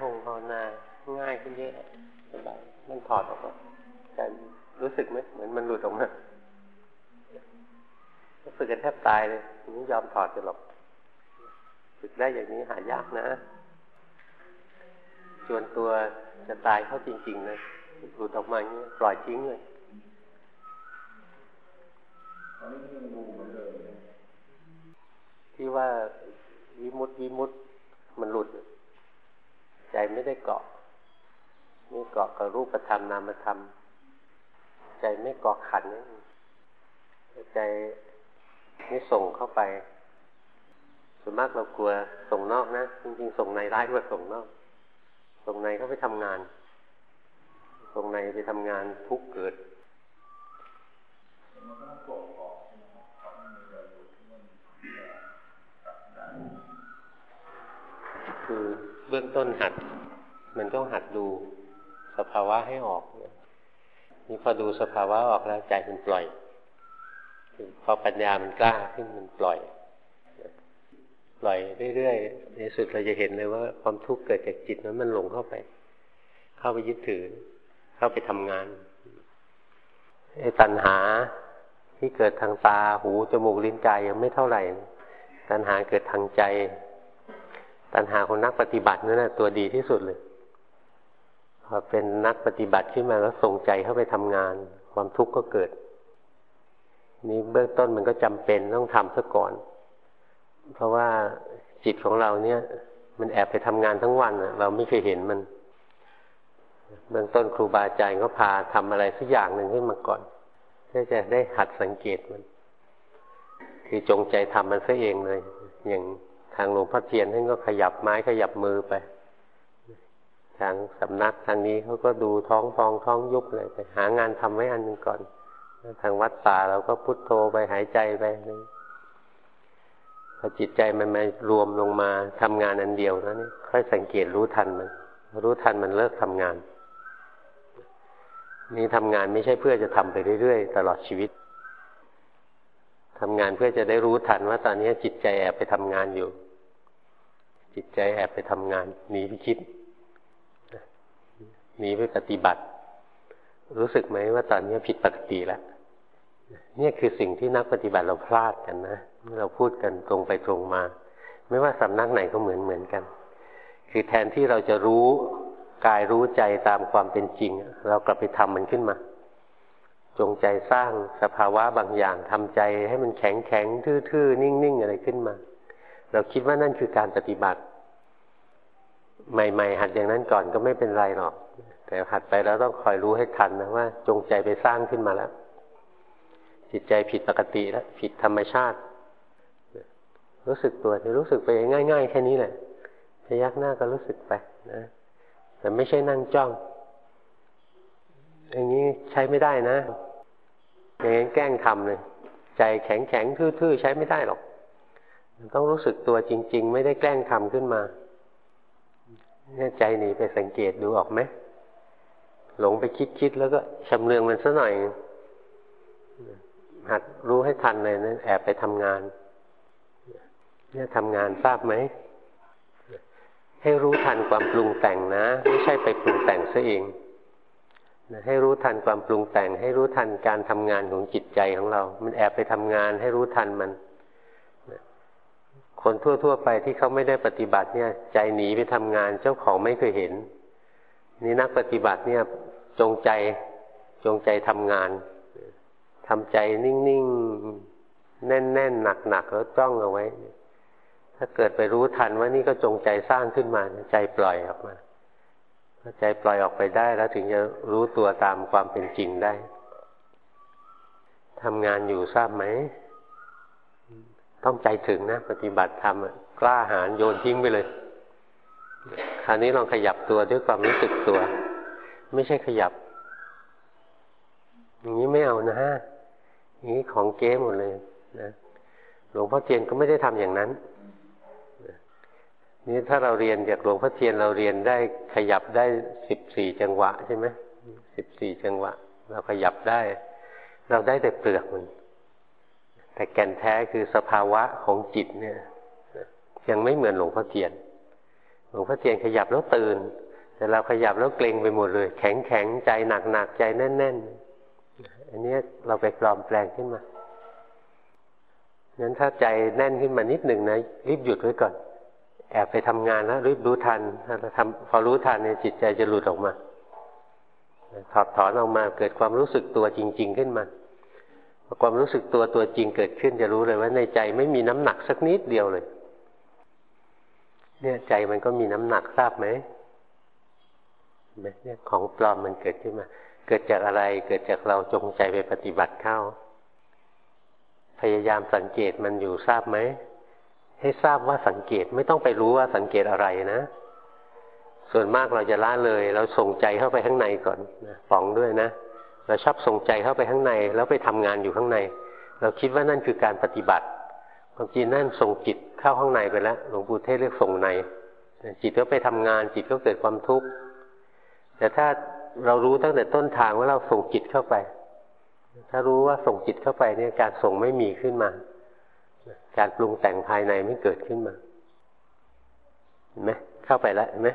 หงภาวนาง่ายขึ้นเยอะสบายมันถอดออกมาใจรู้สึกไหมเหมือนมันหลุดออกมาฝึกกันแทบตายเลยไม่ยอมถอดกันหรอกฝึกได้อย่างนี้หายากนะจวนตัวจะตายเข้าจริงๆเลยหลุดออกมาอย่างนี้ปล่อยทิ้งเลยที่ว่าวิมุตวิมุตติมันหลุด ใจไม่ได้เกาะไม่เกาะกับรูปธรรมนามธรรม ใจไม่เกาะขันนี่ใจไม่ส่งเข้าไปส่วนมากเรากลัวส่งนอกนะจริงๆส่งในร้ายกว่าส่งนอก ส่งในเขาไปทำงาน ส่งในไปทำงานทุกเกิดคือ เบื้องต้นหัด มันต้องหัดดูสภาวะให้ออกนี่พอดูสภาวะออกแล้วใจมันปล่อยพอปัญญามันกล้าขึ้นมันปล่อย ปล่อยเรื่อยๆในสุดเราจะเห็นเลยว่าความทุกข์เกิดจากจิตนั้นมันหลงเข้าไป เข้าไปยึดถือ เข้าไปทำงานไอ้ตัณหาที่เกิดทางตาหูจมูกลิ้นกายยังไม่เท่าไหร่ ตัณหาเกิดทางใจ ตัณหาของนักปฏิบัตินั่นแหละตัวดีที่สุดเลยพอเป็นนักปฏิบัติขึ้นมาแล้วส่งใจเข้าไปทำงาน ความทุกข์ก็เกิด นี่เบื้องต้นมันก็จำเป็นต้องทำซะก่อน เพราะว่าจิตของเราเนี่ย มันแอบไปทำงานทั้งวันเราไม่เคยเห็นมัน เบื้องต้นครูบาอาจารย์ก็พาทำอะไรสักอย่างหนึ่งขึ้นมาก่อนเพื่อจะได้หัดสังเกตมัน คือจงใจทำมันซะเองเลย อย่าง ทางหลวงพ่อเทียนท่านก็ขยับไม้ขยับมือไป ทางสำนักทางนี้เขาก็ดูท้องฟองท้องยุบอะไรไป หางานทำไว้อันหนึ่งก่อน ทางวัดป่าเราก็พุทโธไปหายใจไปพอจิตใจมันมารวมลงมาทำงานอันเดียวแล้วนี่ค่อยสังเกตรู้ทันมัน รู้ทันมันเลิกทำงาน นี่ทำงานไม่ใช่เพื่อจะทำไปเรื่อยๆ ตลอดชีวิตทำงานเพื่อจะได้รู้ทันว่าตอนนี้จิตใจแอบไปทำงานอยู่ จิตใจแอบไปทำงานหนีไปคิดหนีไปปฏิบัติ รู้สึกไหมว่าตอนนี้ผิดปกติแล้วนี่คือสิ่งที่นักปฏิบัติเราพลาดกันนะเราพูดกันตรงไปตรงมา ไม่ว่าสำนักไหนก็เหมือนเหมือนกัน คือแทนที่เราจะรู้กายรู้ใจตามความเป็นจริง เรากลับไปทำมันขึ้นมา จงใจสร้างสภาวะบางอย่างทำใจให้มันแข็งแข็งทื่อๆ นิ่งๆ อะไรขึ้นมา เราคิดว่านั่นคือการปฏิบัติ ใหม่ๆ หัดอย่างนั้นก่อนก็ไม่เป็นไรหรอก แต่หัดไปแล้วต้องคอยรู้ให้ทันนะว่า จงใจไปสร้างขึ้นมาแล้ว จิตใจผิดปกติแล้ว ผิดธรรมชาติ รู้สึกตัวจะรู้สึกไปง่าย ๆ แค่นี้แหละพยักหน้าก็รู้สึกไปนะแต่ไม่ใช่นั่งจ้อง อย่างนี้ใช้ไม่ได้นะอย่างนี้แกล้งทำเลย ใจแข็งแข็งทื่อๆใช้ไม่ได้หรอก ต้องรู้สึกตัวจริง ๆ ไม่ได้แกล้งทำขึ้นมา เนี่ยใจหนีไปสังเกตดูออกไหมหลงไปคิดคิดแล้วก็ชำเลืองมันซะหน่อย หัดรู้ให้ทันเลยนะแอบไปทำงาน เนี่ยทำงานทราบไหม ให้รู้ทันความปรุงแต่งนะ ไม่ใช่ไปปรุงแต่งซะเองให้รู้ทันความปรุงแต่ง ให้รู้ทันการทำงานของจิตใจของเรา มันแอบไปทำงาน ให้รู้ทันมัน คนทั่ว ๆ ไปที่เขาไม่ได้ปฏิบัติเนี่ย ใจหนีไปทำงานเจ้าของไม่เคยเห็น นี่นักปฏิบัติเนี่ยจงใจจงใจทำงานทำใจนิ่งๆแน่นๆหนักๆแล้วจ้องเอาไว้ ถ้าเกิดไปรู้ทันว่านี่ก็จงใจสร้างขึ้นมา ใจปล่อยออกมาถ้าใจปล่อยออกไปได้แล้วถึงจะรู้ตัวตามความเป็นจริงได้ทำงานอยู่ทราบไหม ต้องใจถึงนะ ปฏิบัติธรรมกล้าหาญโยนทิ้งไปเลย คราวนี้ลองขยับตัวด้วยความรู้สึกตัว ไม่ใช่ขยับ อย่างนี้ไม่เอานะฮะอย่างนี้ของเก๊หมดเลยนะหลวงพ่อเทียนก็ไม่ได้ทำอย่างนั้นนี่ถ้าเราเรียนจากหลวงพ่อเทียนเราเรียนได้ขยับได้สิบสี่จังหวะใช่ไหมสิบสี่จังหวะ เราขยับได้ เราได้แต่เปลือกมัน แต่แก่นแท้คือสภาวะของจิตเนี่ย ยังไม่เหมือนหลวงพ่อเทียน หลวงพ่อเทียนขยับแล้วตื่น แต่เราขยับแล้วเกร็งไปหมดเลย แข็งแข็งใจหนักหนักใจแน่นแน่นอันนี้เราไปปลอมแปลงขึ้นมางั้นถ้าใจแน่นขึ้นมานิดหนึ่งนะรีบหยุดไว้ก่อน แอบไปทำงานแล้วรีบรู้ทันถ้าทำพอรู้ทันเนี่ยจิตใจจะหลุดออกมาถอดถอนออกมาเกิดความรู้สึกตัวจริง ๆ ขึ้นมา ความรู้สึกตัวตัวจริงเกิดขึ้นจะรู้เลยว่าในใจไม่มีน้ำหนักสักนิดเดียวเลย เนี่ยใจมันก็มีน้ำหนักทราบไหมเนี่ยของปลอมมันเกิดขึ้นมา เกิดจากอะไร เกิดจากเราจงใจไปปฏิบัติเข้า พยายามสังเกตมันอยู่ทราบไหม ให้ทราบว่าสังเกตไม่ต้องไปรู้ว่าสังเกตอะไรนะ ส่วนมากเราจะละเลย เราส่งใจเข้าไปข้างในก่อนนะฟองด้วยนะ เราชอบส่งใจเข้าไปข้างใน แล้วไปทำงานอยู่ข้างใน เราคิดว่านั่นคือการปฏิบัติความจริงนั่นส่งจิตเข้าข้างในไปแล้วหลวงปู่เทศเรียกส่งใน จิตก็ไปทำงานจิตก็เกิดความทุกข์แต่ถ้าเรารู้ตั้งแต่ต้นทางว่าเราส่งจิตเข้าไป ถ้ารู้ว่าส่งจิตเข้าไปเนี่ยการส่งไม่มีขึ้นมา การปรุงแต่งภายในไม่เกิดขึ้นมาเห็นไหมเข้าไปแล้วเห็นไหม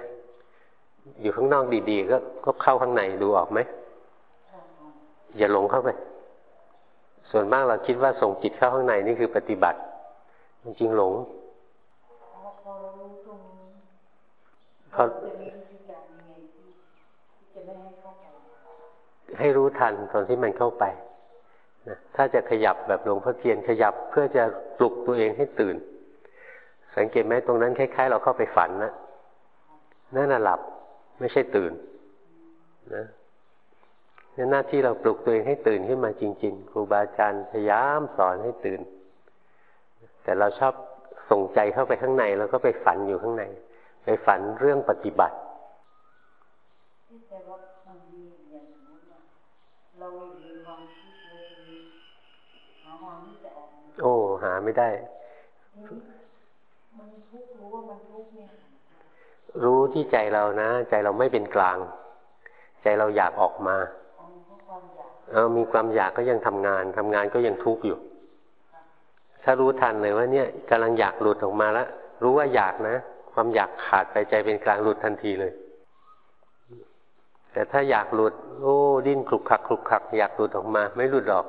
อยู่ข้างนอกดีๆ ก็ก็เข้าข้างในดูออกไหม อย่าหลงเข้าไป ส่วนมากเราคิดว่าส่งจิตเข้าข้างในนี่คือปฏิบัติ จริงหลงเพราะให้รู้ทันตอนที่มันเข้าไปนะถ้าจะขยับแบบหลวงพ่อเทียนขยับเพื่อจะปลุกตัวเองให้ตื่น สังเกตไหมตรงนั้นคล้ายๆ เราเข้าไปฝันนะนั่นน่ะหลับไม่ใช่ตื่น นะ นี่หน้าที่เราปลุกตัวเองให้ตื่นขึ้นมาจริง ๆ ครูบาอาจารย์พยายามสอนให้ตื่น แต่เราชอบส่งใจเข้าไปข้างในแล้วก็ไปฝันอยู่ข้างใน ไปฝันเรื่องปฏิบัติโอ้หาไม่ได้รู้ที่ใจเรานะ ใจเราไม่เป็นกลาง ใจเราอยากออกมา เออมีความอยากก็ยังทำงานทำงานก็ยังทุกข์อยู่ ถ้ารู้ทันเลยว่าเนี่ยกำลังอยากหลุดออกมาแล้วรู้ว่าอยากนะ ความอยากขาดไปใจเป็นกลางหลุดทันทีเลย แต่ถ้าอยากหลุด โอ้ดิ้นคลุกคลักคลุกคลัก อยากหลุดออกมา ไม่หลุดหรอก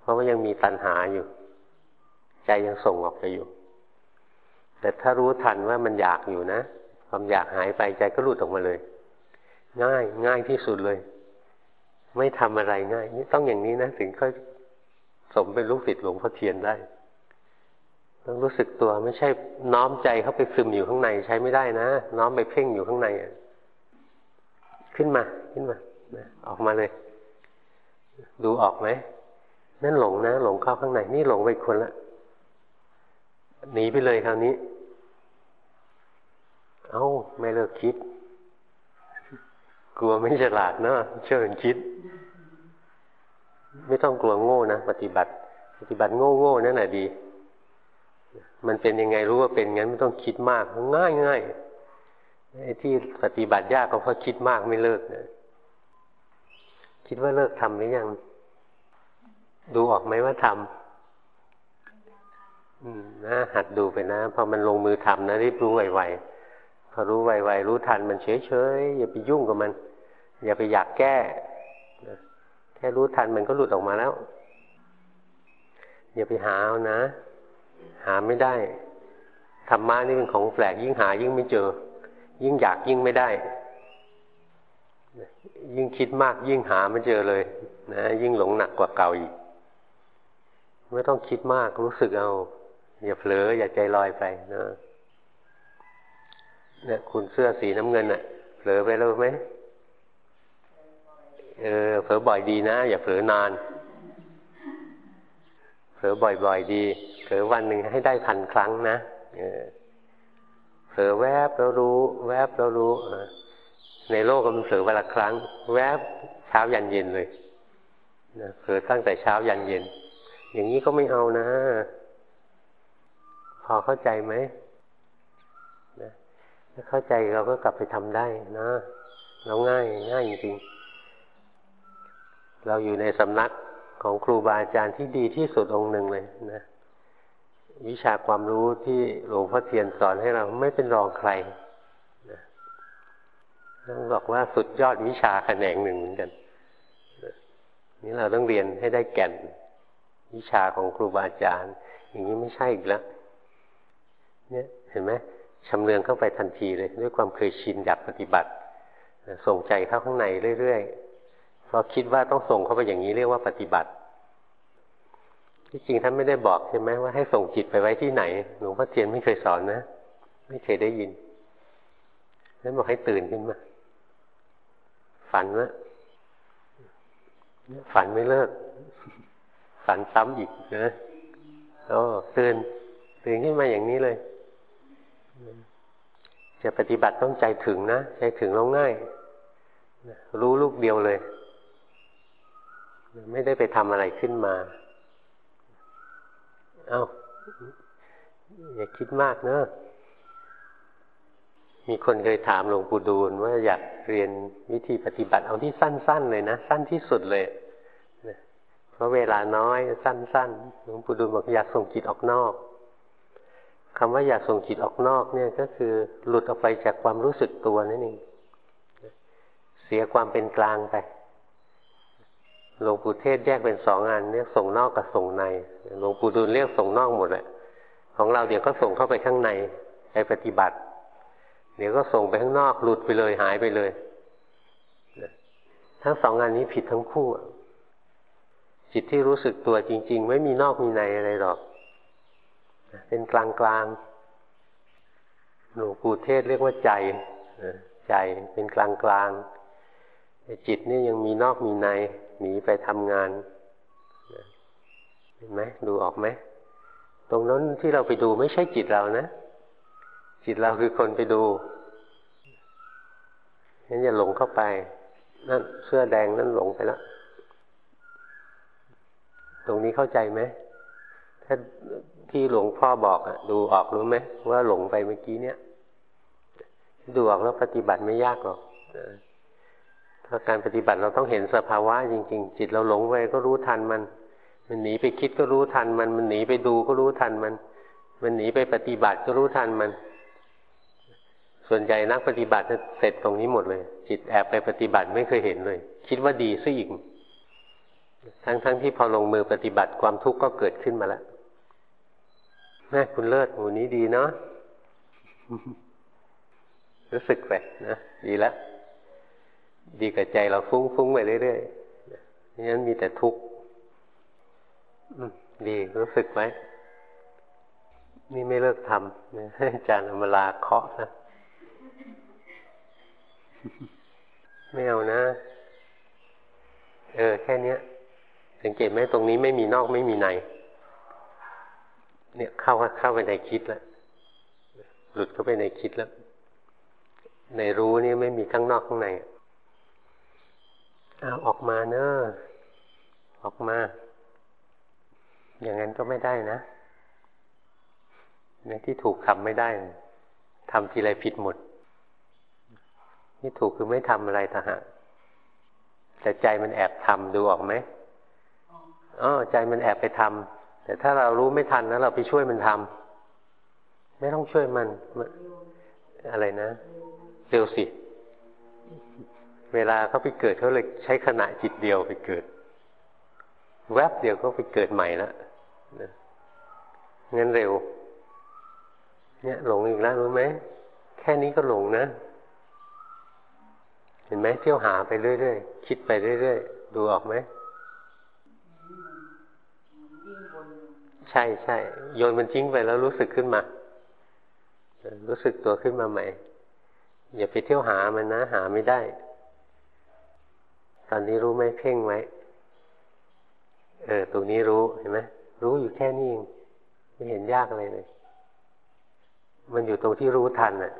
เพราะว่ายังมีตัณหาอยู่ ใจยังส่งออกไปอยู่ แต่ถ้ารู้ทันว่ามันอยากอยู่นะ ความอยากหายไปใจก็หลุดออกมาเลย ง่าย ง่ายที่สุดเลย ไม่ทำอะไรง่ายนี่ต้องอย่างนี้นะถึงค่อยสมเป็นลูกศิษย์หลวงพ่อเทียนได้ ต้องรู้สึกตัวไม่ใช่น้อมใจเข้าไปซึมอยู่ข้างในใช้ไม่ได้นะ น้อมไปเพ่งอยู่ข้างในอะขึ้นมาขึ้นมาออกมาเลย ดูออกไหมนั่นหลงนะ หลงเข้าข้างในนี่หลงไปคนละหนีไปเลยคราวนี้ เอา้าไม่เลิกคิด กลัวไม่ฉลาดเนาะเชิญคิด ไม่ต้องกลัวโง่นะปฏิบัติ ปฏิบัติโง่โง่นั่นแหละดี มันเป็นยังไงรู้ว่าเป็นงั้นไม่ต้องคิดมาก ง่ายง่ายไอ้ที่ปฏิบัติยากก็เพราะคิดมากไม่เลิกนะคิดว่าเลิกทำหรือยัง ดูออกไหมว่าทำนะหัดดูไปนะ พอมันลงมือทำนะรีบรู้ไวๆพอรู้ไวๆรู้ทันมันเฉยๆอย่าไปยุ่งกับมัน อย่าไปอยากแก้แค่รู้ทันมันก็หลุดออกมาแล้ว อย่าไปหาเอานะ หาไม่ได้ธรรมะนี่เป็นของแปลกยิ่งหายิ่งไม่เจอ ยิ่งอยากยิ่งไม่ได้ ยิ่งคิดมากยิ่งหาไม่เจอเลย นะ ยิ่งหลงหนักกว่าเก่าอีกไม่ต้องคิดมากรู้สึกเอา อย่าเผลออย่าใจลอยไปนะเนี่ยคุณเสื้อสีน้ำเงินอะ่ะ เผลอไปแล้วไหม เออเผลอบ่อยดีนะ อย่าเผลอนาน เผลอบ่อยๆดีเผลอวันหนึ่งให้ได้พันครั้งนะเออเผลอแวบแล้วรู้ แวบแล้วรู้ในโลกมันเผลอวันละครั้ง แวบเช้ายันเย็นเลยนะเผลอตั้งแต่เช้ายันเย็น อย่างนี้ก็ไม่เอานะ พอเข้าใจไหมนะถ้าเข้าใจเราก็กลับไปทำได้นะเราง่ายง่ายจริงๆ เราอยู่ในสำนักของครูบาอาจารย์ที่ดีที่สุดองค์หนึ่งเลยนะวิชาความรู้ที่หลวงพ่อเทียนสอนให้เราไม่เป็นรองใครต้องบอกว่าสุดยอดวิชาแขนงหนึ่งเหมือนกันนี่เราต้องเรียนให้ได้แก่น วิชาของครูบาอาจารย์ อย่างนี้ไม่ใช่อีกแล้ว เนี่ยเห็นไหมชำเลืองเข้าไปทันทีเลย ด้วยความเคยชินอยากปฏิบัติ ส่งใจเข้าข้างในเรื่อยๆ เราคิดว่าต้องส่งเข้าไปอย่างนี้เรียกว่าปฏิบัติ ที่จริงท่านไม่ได้บอกใช่ไหมว่าให้ส่งจิตไปไว้ที่ไหนหลวงพ่อเทียนไม่เคยสอนนะ ไม่เคยได้ยินท่านบอกให้ตื่นขึ้นมา ฝันว่าฝันไม่เลิก ฝันซ้ำอีกนะโอ้ตื่นตื่นขึ้นมาอย่างนี้เลย จะปฏิบัติต้องใจถึงนะ ใจถึงแล้วง่าย รู้ลูกเดียวเลย ไม่ได้ไปทำอะไรขึ้นมา เอา้า อย่าคิดมากเนอะมีคนเคยถามหลวงปู่ดูลว่าอยากเรียนวิธีปฏิบัติเอาที่สั้น ๆ เลยนะ สั้นที่สุดเลย เพราะเวลาน้อยสั้นๆหลวงปู่ดูลบอกอยากส่งจิตออกนอกคำว่าอยากส่งจิตออกนอกเนี่ยก็คือหลุดออกไปจากความรู้สึกตัวนั่นเองเสียความเป็นกลางไป หลวงปู่เทศแยกเป็นสองงานเรียกส่งนอกกับส่งในหลวงปู่ดูลเรียกส่งนอกหมดแหละของเราเดี๋ยวก็ส่งเข้าไปข้างในไปปฏิบัติ เดี๋ยวก็ส่งไปข้างนอกหลุดไปเลยหายไปเลยทั้งสองงานนี้ผิดทั้งคู่จิตที่รู้สึกตัวจริง ๆ ไม่มีนอกมีในอะไรหรอกเป็นกลางกลางหลวงปู่เทศเรียกว่าใจใจเป็นกลางกลางจิตนี่ยังมีนอกมีใน หนีไปทำงานเห็นไหมดูออกไหมตรงนั้นที่เราไปดูไม่ใช่จิตเรานะ จิตเราคือคนไปดูงั้นอย่าหลงเข้าไป นั่นเสื้อแดงนั่นหลงไปแล้วตรงนี้เข้าใจไหมถ้าที่หลวงพ่อบอกอะดูออกรู้ไหมว่าหลงไปเมื่อกี้เนี้ยดูออกแล้วปฏิบัติไม่ยากหรอก การปฏิบัติเราต้องเห็นสภาวะจริง ๆ จิตเราหลงไปก็รู้ทันมัน มันหนีไปคิดก็รู้ทันมัน มันหนีไปดูก็รู้ทันมัน มันหนีไปปฏิบัติก็รู้ทันมัน ส่วนใหญ่นักปฏิบัติเสร็จตรงนี้หมดเลย จิตแอบไปปฏิบัติไม่เคยเห็นเลย คิดว่าดีซะอีก ทั้งๆทที่พอลงมือปฏิบัติความทุกข์ก็เกิดขึ้นมาแล้วแม่คุณเลิศหมูนี้ดีเนาะรู้สึกไปนะดีแล้ว ดีกับใจเราฟุ้งฟุ้งไปเรื่อยๆนั้นมีแต่ทุกข์ดีรู้สึกไหมนี่ไม่เลิกทำอาจารย์อมลาเคาะนะ ไม่เอานะ เออ แค่นี้สังเกตไหมตรงนี้ไม่มีนอกไม่มีใน เนี่ยเข้าเข้าไปในคิดแล้ว หลุดเข้าไปในคิดแล้ว ในรู้นี่ไม่มีข้างนอกข้างใน เอาออกมาเนอะออกมา อย่างนั้นก็ไม่ได้นะในที่ถูกทำไม่ได้ทำทีไรผิดหมดที่ถูกคือไม่ทำอะไรทหารแต่ใจมันแอบทำดูออกไหมอ๋อใจมันแอบไปทำแต่ถ้าเรารู้ไม่ทันแล้วเราไปช่วยมันทำไม่ต้องช่วยมัน อะไรนะ เร็วสิ เวลาเขาไปเกิดเขาเลยใช้ขณะจิตเดียวไปเกิด แวบเดียวก็ไปเกิดใหม่แล้วงั้นเร็ว เนี่ยหลงอีกแล้วรู้ไหมแค่นี้ก็หลงนะ เห็นไหมเที่ยวหาไปเรื่อยๆคิดไปเรื่อยๆดูออกไหมใช่ใช่โยนมันทิ้งไปแล้วรู้สึกขึ้นมา รู้สึกตัวขึ้นมาใหม่ อย่าไปเที่ยวหามันนะ หาไม่ได้ ตอนนี้รู้ไหมเพ่งไว้เออตรงนี้รู้เห็นไหมรู้อยู่แค่นี้เองไม่เห็นยากอะไรเลย มันอยู่ตรงที่รู้ทันอะ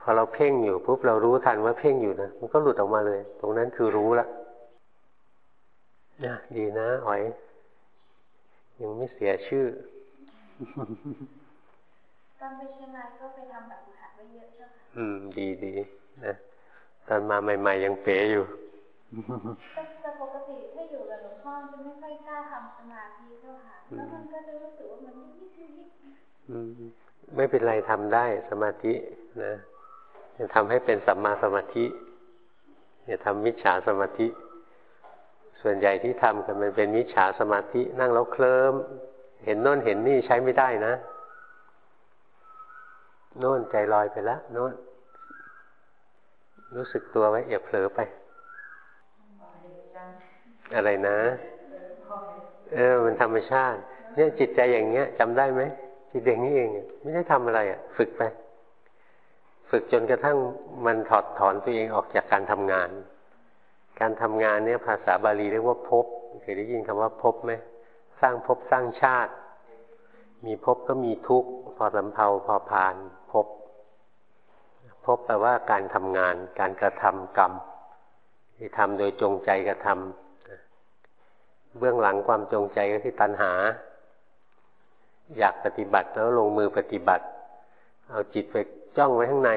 พอเราเพ่งอยู่ปุ๊บเรารู้ทันว่าเพ่งอยู่นะมันก็หลุดออกมาเลย ตรงนั้นคือรู้ละนะดีนะอ๋อย ยังไม่เสียชื่อตอนไปเชียงรายก็ไปทำแบบหัดไว้เยอะใช่ไหมอืม ดีดีนะตอนมาใหม่ ๆ ยังเป๋อยู่ แต่ปกติถ้าอยู่กับหลวงพ่อจะไม่ค่อยกล้าทำสมาธิเท่าค่ะแล้วมันก็จะรู้สึกว่ามันนิดนิดไม่เป็นไรทำได้สมาธินะจะทำให้เป็นสัมมาสมาธิจะทำมิจฉาสมาธิ ส่วนใหญ่ที่ทำกันมันเป็นมิจฉาสมาธิ นั่งแล้วเคลิ้มเห็นโน่นเห็นนี่ใช้ไม่ได้นะโน่นใจลอยไปแล้วโน่นรู้สึกตัวไว้อย่าเผลอไป อะไรนะ เออ มันธรรมชาติ เนี่ยจิตใจอย่างเงี้ยจำได้ไหมจิตเด็กนี้เองไม่ได้ทำอะไรอะ ฝึกไป ฝึกจนกระทั่งมันถอดถอนตัวเองออกจากการทำงาน การทำงานเนี่ยภาษาบาลีเรียกว่าภพเคยได้ยินคำว่าภพไหมสร้างภพสร้างชาติ มีภพก็มีทุกข์พอสำเพาพอผ่านภพภพแปลว่าการทำงาน การกระทำกรรม ที่ทำโดยจงใจกระทำเบื้องหลังความจงใจก็คือตัณหา อยากปฏิบัติแล้วลงมือปฏิบัติ เอาจิตไปจ้องไว้ข้างใน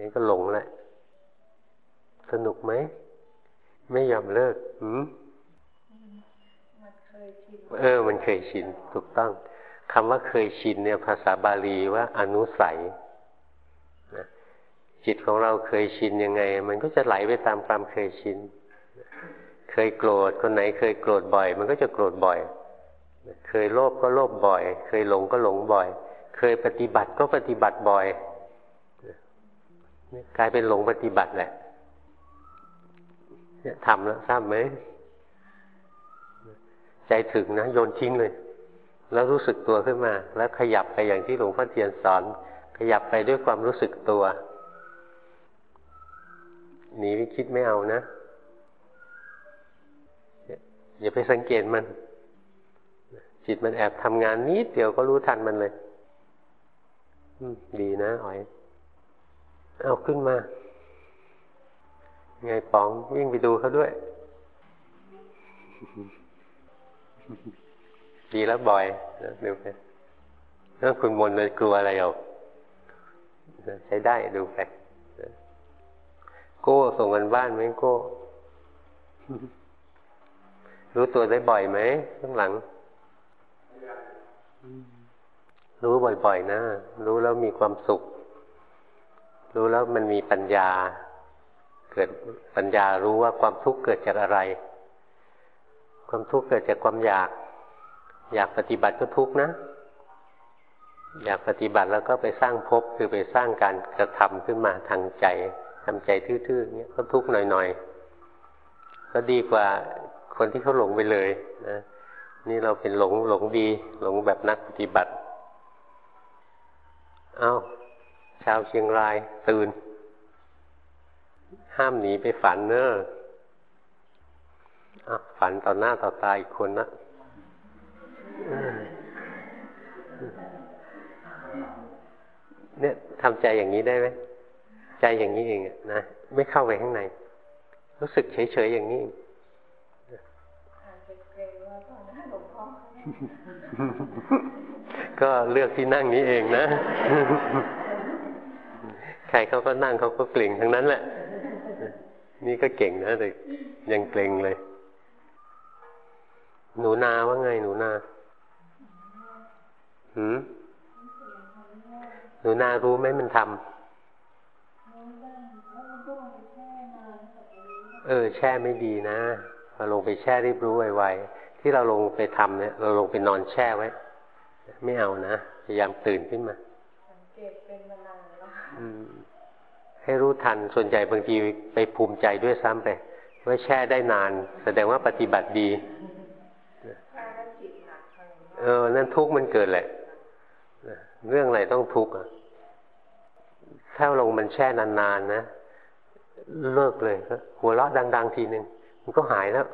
นี่ก็หลงแหละสนุกไหม ไม่ยอมเลิกหืมเออ มันเคยชิน ถูกต้องคำว่าเคยชินเนี่ย ภาษาบาลีว่าอนุสัย จิตของเราเคยชินยังไง มันก็จะไหลไปตามความเคยชิน เคยโกรธคนไหนเคยโกรธบ่อย มันก็จะโกรธบ่อย เคยโลภก็โลภบ่อย เคยหลงก็หลงบ่อย เคยปฏิบัติก็ปฏิบัติบ่อยกลายเป็นหลงปฏิบัติแหละเนี่ยทำแล้วทราบไหมใจถึงนะโยนทิ้งเลย แล้วรู้สึกตัวขึ้นมา แล้วขยับไปอย่างที่หลวงพ่อเทียนสอน ขยับไปด้วยความรู้สึกตัว หนีไปคิดไม่เอานะ อย่าไปสังเกตมัน จิตมันแอบทำงานนิดเดียวก็รู้ทันมันเลยดีนะอ๋อยเอาขึ้นมา ไงป๋องวิ่งไปดูเขาด้วย ดีแล้วบ่อยดูไปแล้วคุณมนเลยกลัวอะไรเอาใช้ได้ดูไป โก้ส่งกันบ้านไหมโก้ รู้ตัวได้บ่อยไหมข้างหลัง รู้บ่อยๆนะ รู้แล้วมีความสุข รู้แล้วมันมีปัญญา เกิดปัญญารู้ว่าความทุกข์เกิดจากอะไร ความทุกข์เกิดจากความอยาก อยากปฏิบัติก็ทุกข์นะอยากปฏิบัติแล้วก็ไปสร้างภพคือไปสร้างการกระทำขึ้นมาทางใจ ทำใจทื่อๆเงี้ยก็ทุกข์หน่อยๆก็ดีกว่าคนที่เขาหลงไปเลยนะนี่เราเป็นหลงหลงดี หลงแบบนักปฏิบัติ เอา้า ชาวเชียงรายตื่น ห้ามหนีไปฝันเนอะฝันต่อหน้าต่อตาอีกคนนะเนี่ยทำใจอย่างนี้ได้ไหม ใจอย่างนี้เองนะไม่เข้าไปข้างใน รู้สึกเฉยๆอย่างนี้ก็เลือกที่นั่งนี้เองนะ ใครเขาก็นั่งเขาก็เกร็งทั้งนั้นแหละ นี่ก็เก่งนะแต่ยังเกรงเลย หนูนาว่าไงหนูนาหืมหนูนารู้ไหมมันทำ เออ แช่ไม่ดีนะเราลงไปแช่รีบรู้ไวๆที่เราลงไปทำเนี่ย เราลงไปนอนแช่ไว้ ไม่เอานะพยายามตื่นขึ้นมาสังเกตเป็นมานานแล้วให้รู้ทันส่วนใหญ่บางทีไปภูมิใจด้วยซ้ำไปว่าแช่ได้นาน แสดงว่าปฏิบัติดีเออ นั่นทุกข์มันเกิดแหละเรื่องอะไรต้องทุกข์อะถ้าลงมันแช่นานๆนะ เลิกเลยก็หัวเราะดัง ๆ ทีหนึ่งมันก็หายแล้ว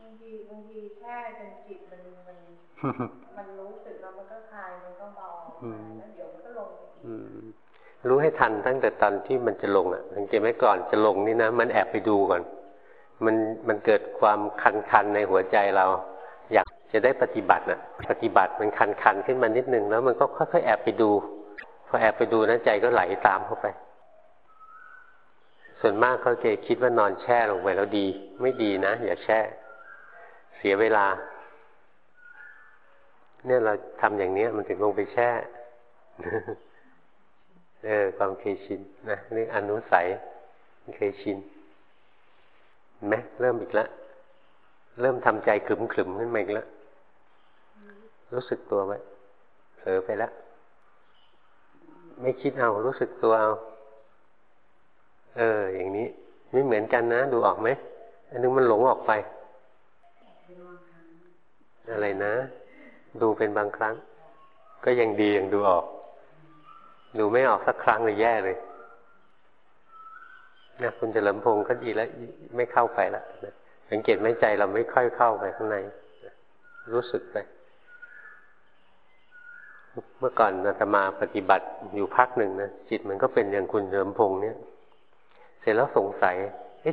บางทีบางทีแค่จนจิตมันมันมันรู้สึกแล้วมันก็คลายมันก็เบาแล้วเดี๋ยวมันก็ลงรู้ให้ทันตั้งแต่ตอนที่มันจะลงอะสังเกตไหมก่อนจะลงนี่นะมันแอบไปดูก่อน มันมันเกิดความคันคันในหัวใจเรา อยากจะได้ปฏิบัติน่ะ ปฏิบัติมันคันคันขึ้นมานิดนึงแล้วมันก็ค่อยๆแอบไปดู พอแอบไปดูนะใจก็ไหลตามเข้าไป ส่วนมากเขาจะคิดว่านอนแช่ลงไปแล้วดี ไม่ดีนะ อย่าแช่ เสียเวลา เนี่ยเราทำอย่างเนี้ยมันถึงลงไปแช่เออความเคยชินนะนี่อนุสัยเคยชินไหมเริ่มอีกแล้วเริ่มทำใจขึมขึมขึ้นมาอีกแล้วรู้สึกตัวไว้เผลอไปแล้วไม่คิดเอารู้สึกตัวเอา เออ อย่างนี้ ไม่เหมือนกันนะ ดูออกไหมอันนึงมันหลงออกไป อะไรนะ ดูเป็นบางครั้ง ก็ยังดียังดูออก ดูไม่ออกสักครั้งเลยแย่เลยนะคุณเฉลิมพงศ์ก็ดีแล้ว ไม่เข้าไปแล้วสังเกตไม่ใจเราไม่ค่อยเข้าไปข้างใน รู้สึกไปเมื่อก่อนอาตมาปฏิบัติอยู่พักหนึ่งนะจิตมันก็เป็นอย่างคุณเฉลิมพงศ์เนี่ย เสร็จแล้วสงสัย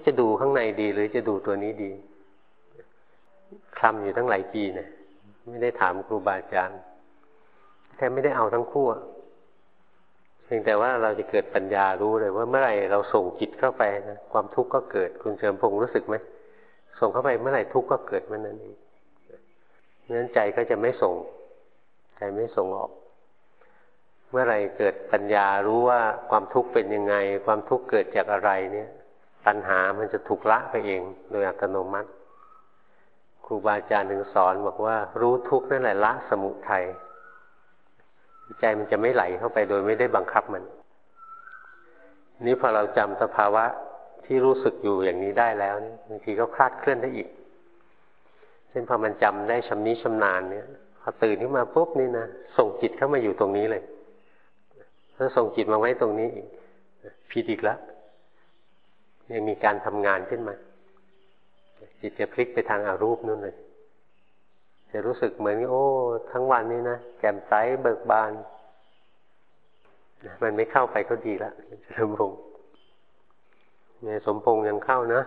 จะดูข้างในดี หรือจะดูตัวนี้ดีคลำอยู่ทั้งหลายปีเนะี่ยไม่ได้ถามครูบาอาจารย์แทบไม่ได้เอาทั้งคู่เพียงแต่ว่าเราจะเกิดปัญญารู้เลยว่าเมื่อไหร่เราส่งจิตเข้าไปนะความทุกข์ก็เกิดคุณเฉลิมพงศ์รู้สึกไหมส่งเข้าไปเมื่อไหร่ทุกข์ก็เกิดเมื่อนั้นเองนั้นใจก็จะไม่ส่ง ใจไม่ส่งออก เมื่อไรเกิดปัญญารู้ว่าความทุกข์เป็นยังไง ความทุกข์เกิดจากอะไรเนี่ย ตัณหามันจะถูกละไปเอง โดยอัตโนมัติ ครูบาอาจารย์ถึงสอนบอกว่า รู้ทุกข์นั่นแหละละสมุทัยใจมันจะไม่ไหลเข้าไปโดยไม่ได้บังคับมัน นี้พอเราจำสภาวะที่รู้สึกอยู่อย่างนี้ได้แล้วบางทีก็คลาดเคลื่อนได้อีกเช่นพอมันจำได้ชำนิชำนาญเนี่ยพอตื่นขึ้นมาปุ๊บนี่นะส่งจิตเข้ามาอยู่ตรงนี้เลย ถ้าส่งจิตมาไว้ตรงนี้อีกผิดอีกแล้วยังมีการทำงานขึ้นมาจิตจะพลิกไปทางอารูปนู่นเลยจะรู้สึกเหมือนโอ้ ทั้งวันนี้นะแจ่มใสเบิกบานมันไม่เข้าไปก็ดีละเฉลิมพงศ์เนี่ยสมพงษ์ยังเข้านะ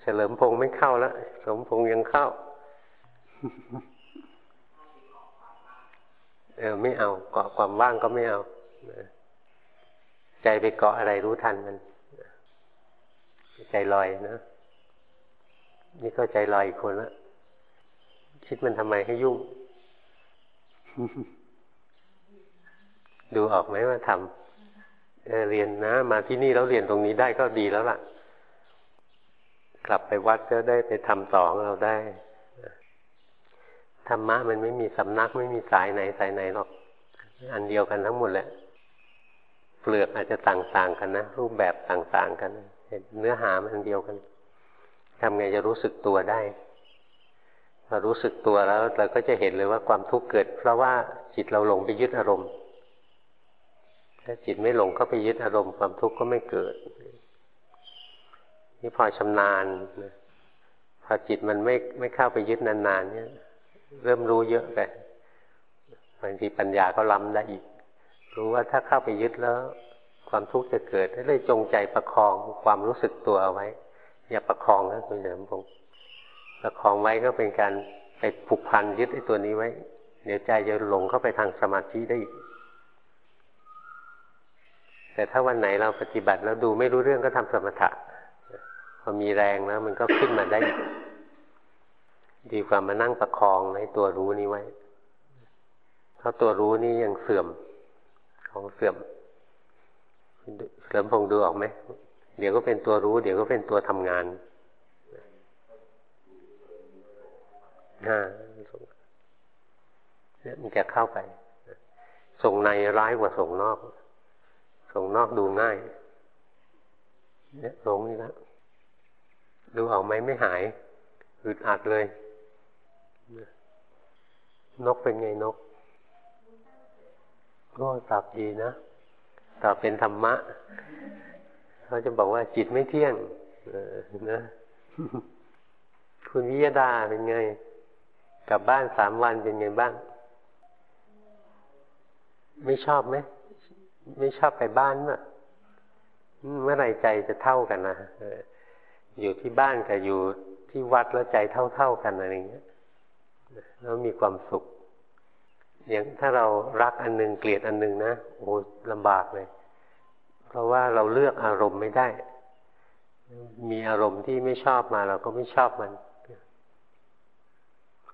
เฉลิมพงศ์ไม่เข้าแล้วสมพงษ์ยังเข้าเออไม่เอาเกาะความว่างก็ไม่เอา ใจไปเกาะอะไรรู้ทันมัน ใจลอยนะ นี่ก็ใจลอยอีกคนละคิดมันทำไมให้ยุ่ง ดูออกไหมว่าทำเเรียนนะ มาที่นี่แล้วเรียนตรงนี้ได้ก็ดีแล้วล่ะ กลับไปวัดก็ได้ไปทำต่อของเราได้ธรรมะมันไม่มีสำนักไม่มีสายไหนสายไหนหรอก อันเดียวกันทั้งหมดแหละ เปลือกอาจจะต่างๆกันนะ รูปแบบต่างๆกันเนื้อหามันอันเดียวกันทำไงจะรู้สึกตัวได้พอรู้สึกตัวแล้วเราก็จะเห็นเลยว่าความทุกข์เกิด เพราะว่าจิตเราหลงไปยึดอารมณ์ ถ้าจิตไม่หลงเข้าไปยึดอารมณ์ความทุกข์ก็ไม่เกิด นี่พอชำนาญพอจิตมันไม่ไม่เข้าไปยึดนานๆเนี่ย เริ่มรู้เยอะไปบางทีปัญญาก็ล้ำได้อีก รู้ว่าถ้าเข้าไปยึดแล้ว ความทุกข์จะเกิดเลยจงใจประคองความรู้สึกตัวเอาไว้ อย่าประคองนะคุณเหลิมพงประคองไว้ก็เป็นการไปผูกพันยึดไอ้ตัวนี้ไว้ เดี๋ยวใจจะหลงเข้าไปทางสมาธิได้อีกแต่ถ้าวันไหนเราปฏิบัติแล้วดูไม่รู้เรื่องก็ทำสมถะพอมีแรงแล้ว มันก็ขึ้นมาได้อีกดีกว่ามานั่งประคองในตัวรู้นี้ไว้เพราะตัวรู้นี้ยังเสื่อม ของเสื่อมเสื่อมพงดูออกไหมเดี๋ยวก็เป็นตัวรู้ เดี๋ยวก็เป็นตัวทำงานน่าเนี่ยมันจะเข้าไป ส่งในร้ายกว่าส่งนอก ส่งนอกดูง่าย เนี่ยหลงนี่ล้วดูออกไหมไม่หายอึดอัดเลย นกเป็นไงนก ก็ตอบดีนะตอบเป็นธรรมะเขาจะบอกว่าจิตไม่เที่ยงนะ คุณวิยดาเป็นไง กลับบ้านสามวันเป็นไงบ้าง ไม่ชอบไหมไม่ชอบไปบ้านมั้เมื่อไรใจจะเท่ากันนะอยู่ที่บ้านกับอยู่ที่วัดแล้วใจเท่าๆกันอะไรเงี้ยแล้วมีความสุข อย่างถ้าเรารักอันหนึ่งเกลียดอันหนึ่งนะโอ้ลำบากเลย เพราะว่าเราเลือกอารมณ์ไม่ได้ มีอารมณ์ที่ไม่ชอบมาเราก็ไม่ชอบมัน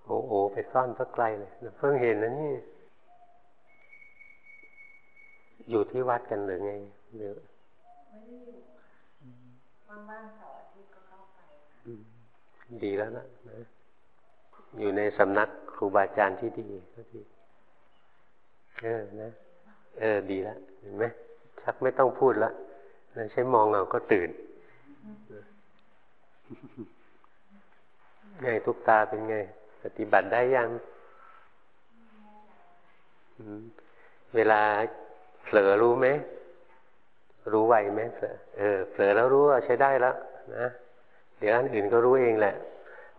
โอ้โหไปซ่อนสักไกลเลยเพิ่งเห็นนะนี่ อยู่ที่วัดกันหรือไงหรือไม่ได้อยู่ว่างๆเสาร์อาทิตย์ก็เข้าไปดีแล้วนะอยู่ในสำนักครูบาอาจารย์ที่ดีก็ดี เออนะเออดีแล้วเห็นไหมชักไม่ต้องพูดแล้วใช้มองเอาก็ตื่นไงทุกตาเป็นไง ปฏิบัติได้ยังเวลาเผลอรู้ไหมรู้ไวไหมเผลอเออเผลอแล้วรู้ว่าใช้ได้แล้วนะเดี๋ยวอันอื่นก็รู้เองแหละ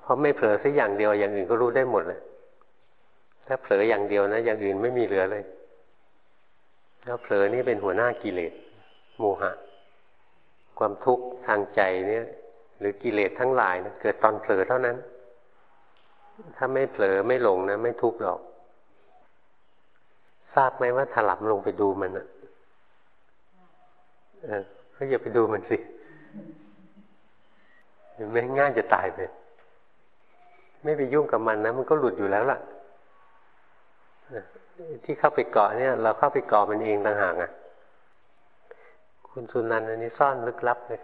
เพราะไม่เผลอสักอย่างเดียวอย่างอื่นก็รู้ได้หมดเลย ถ้าเผลออย่างเดียวนะอย่างอื่นไม่มีเหลือเลยแล้วเผลอนี่เป็นหัวหน้ากิเลสโมหะ ความทุกข์ทางใจเนี่ย หรือกิเลสทั้งหลายนะเกิดตอนเผลอเท่านั้น ถ้าไม่เผลอไม่หลงนะไม่ทุกข์หรอก ทราบไหมว่าถลำลงไปดูมันอะเออก็อย่าไปดูมันสิไม่ง่ายจะตายไป ไม่ไปยุ่งกับมันนะมันก็หลุดอยู่แล้วล่ะ ที่เข้าไปเกาะเนี่ย เราเข้าไปเกาะมันเองต่างหากอะคุณสุนันอันนี้ซ่อนลึกลับเลย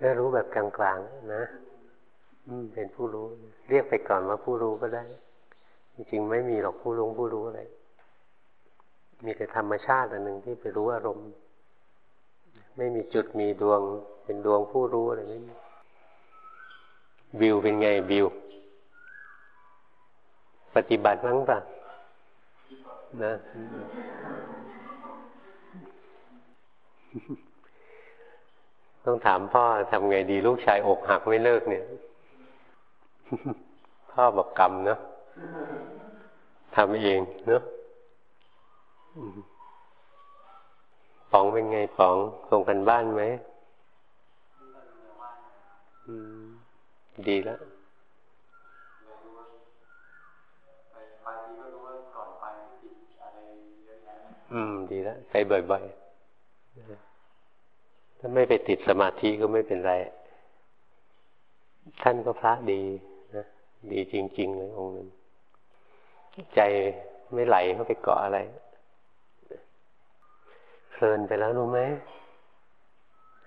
ก็รู้แบบกลางๆนะเป็นผู้รู้ เรียกไปก่อนว่าผู้รู้ก็ได้ จริงๆไม่มีหรอกผู้รู้ผู้รู้อะไร มีแต่ธรรมชาติอันหนึ่งที่ไปรู้อารมณ์ ไม่มีจุดมีดวง เป็นดวงผู้รู้อะไรไม่มี บิวเป็นไงบิว ปฏิบัติมั้งปะนะต้องถามพ่อทำไงดีลูกชายอกหักไม่เลิกเนี่ย พ่อบอกกรรมเนาะทำเองเนาะป๋องเป็นไงป๋องส่งกันบ้านไหมอืม ดีแล้วอืม ดีแล้วไปบ่อยๆ ถ้าไม่ไปติดสมาธิก็ไม่เป็นไร ท่านก็พระดีนะดีจริง ๆ เลยองค์นึงใจไม่ไหลเข้าไปเกาะอะไรเพลินไปแล้วรู้ไหม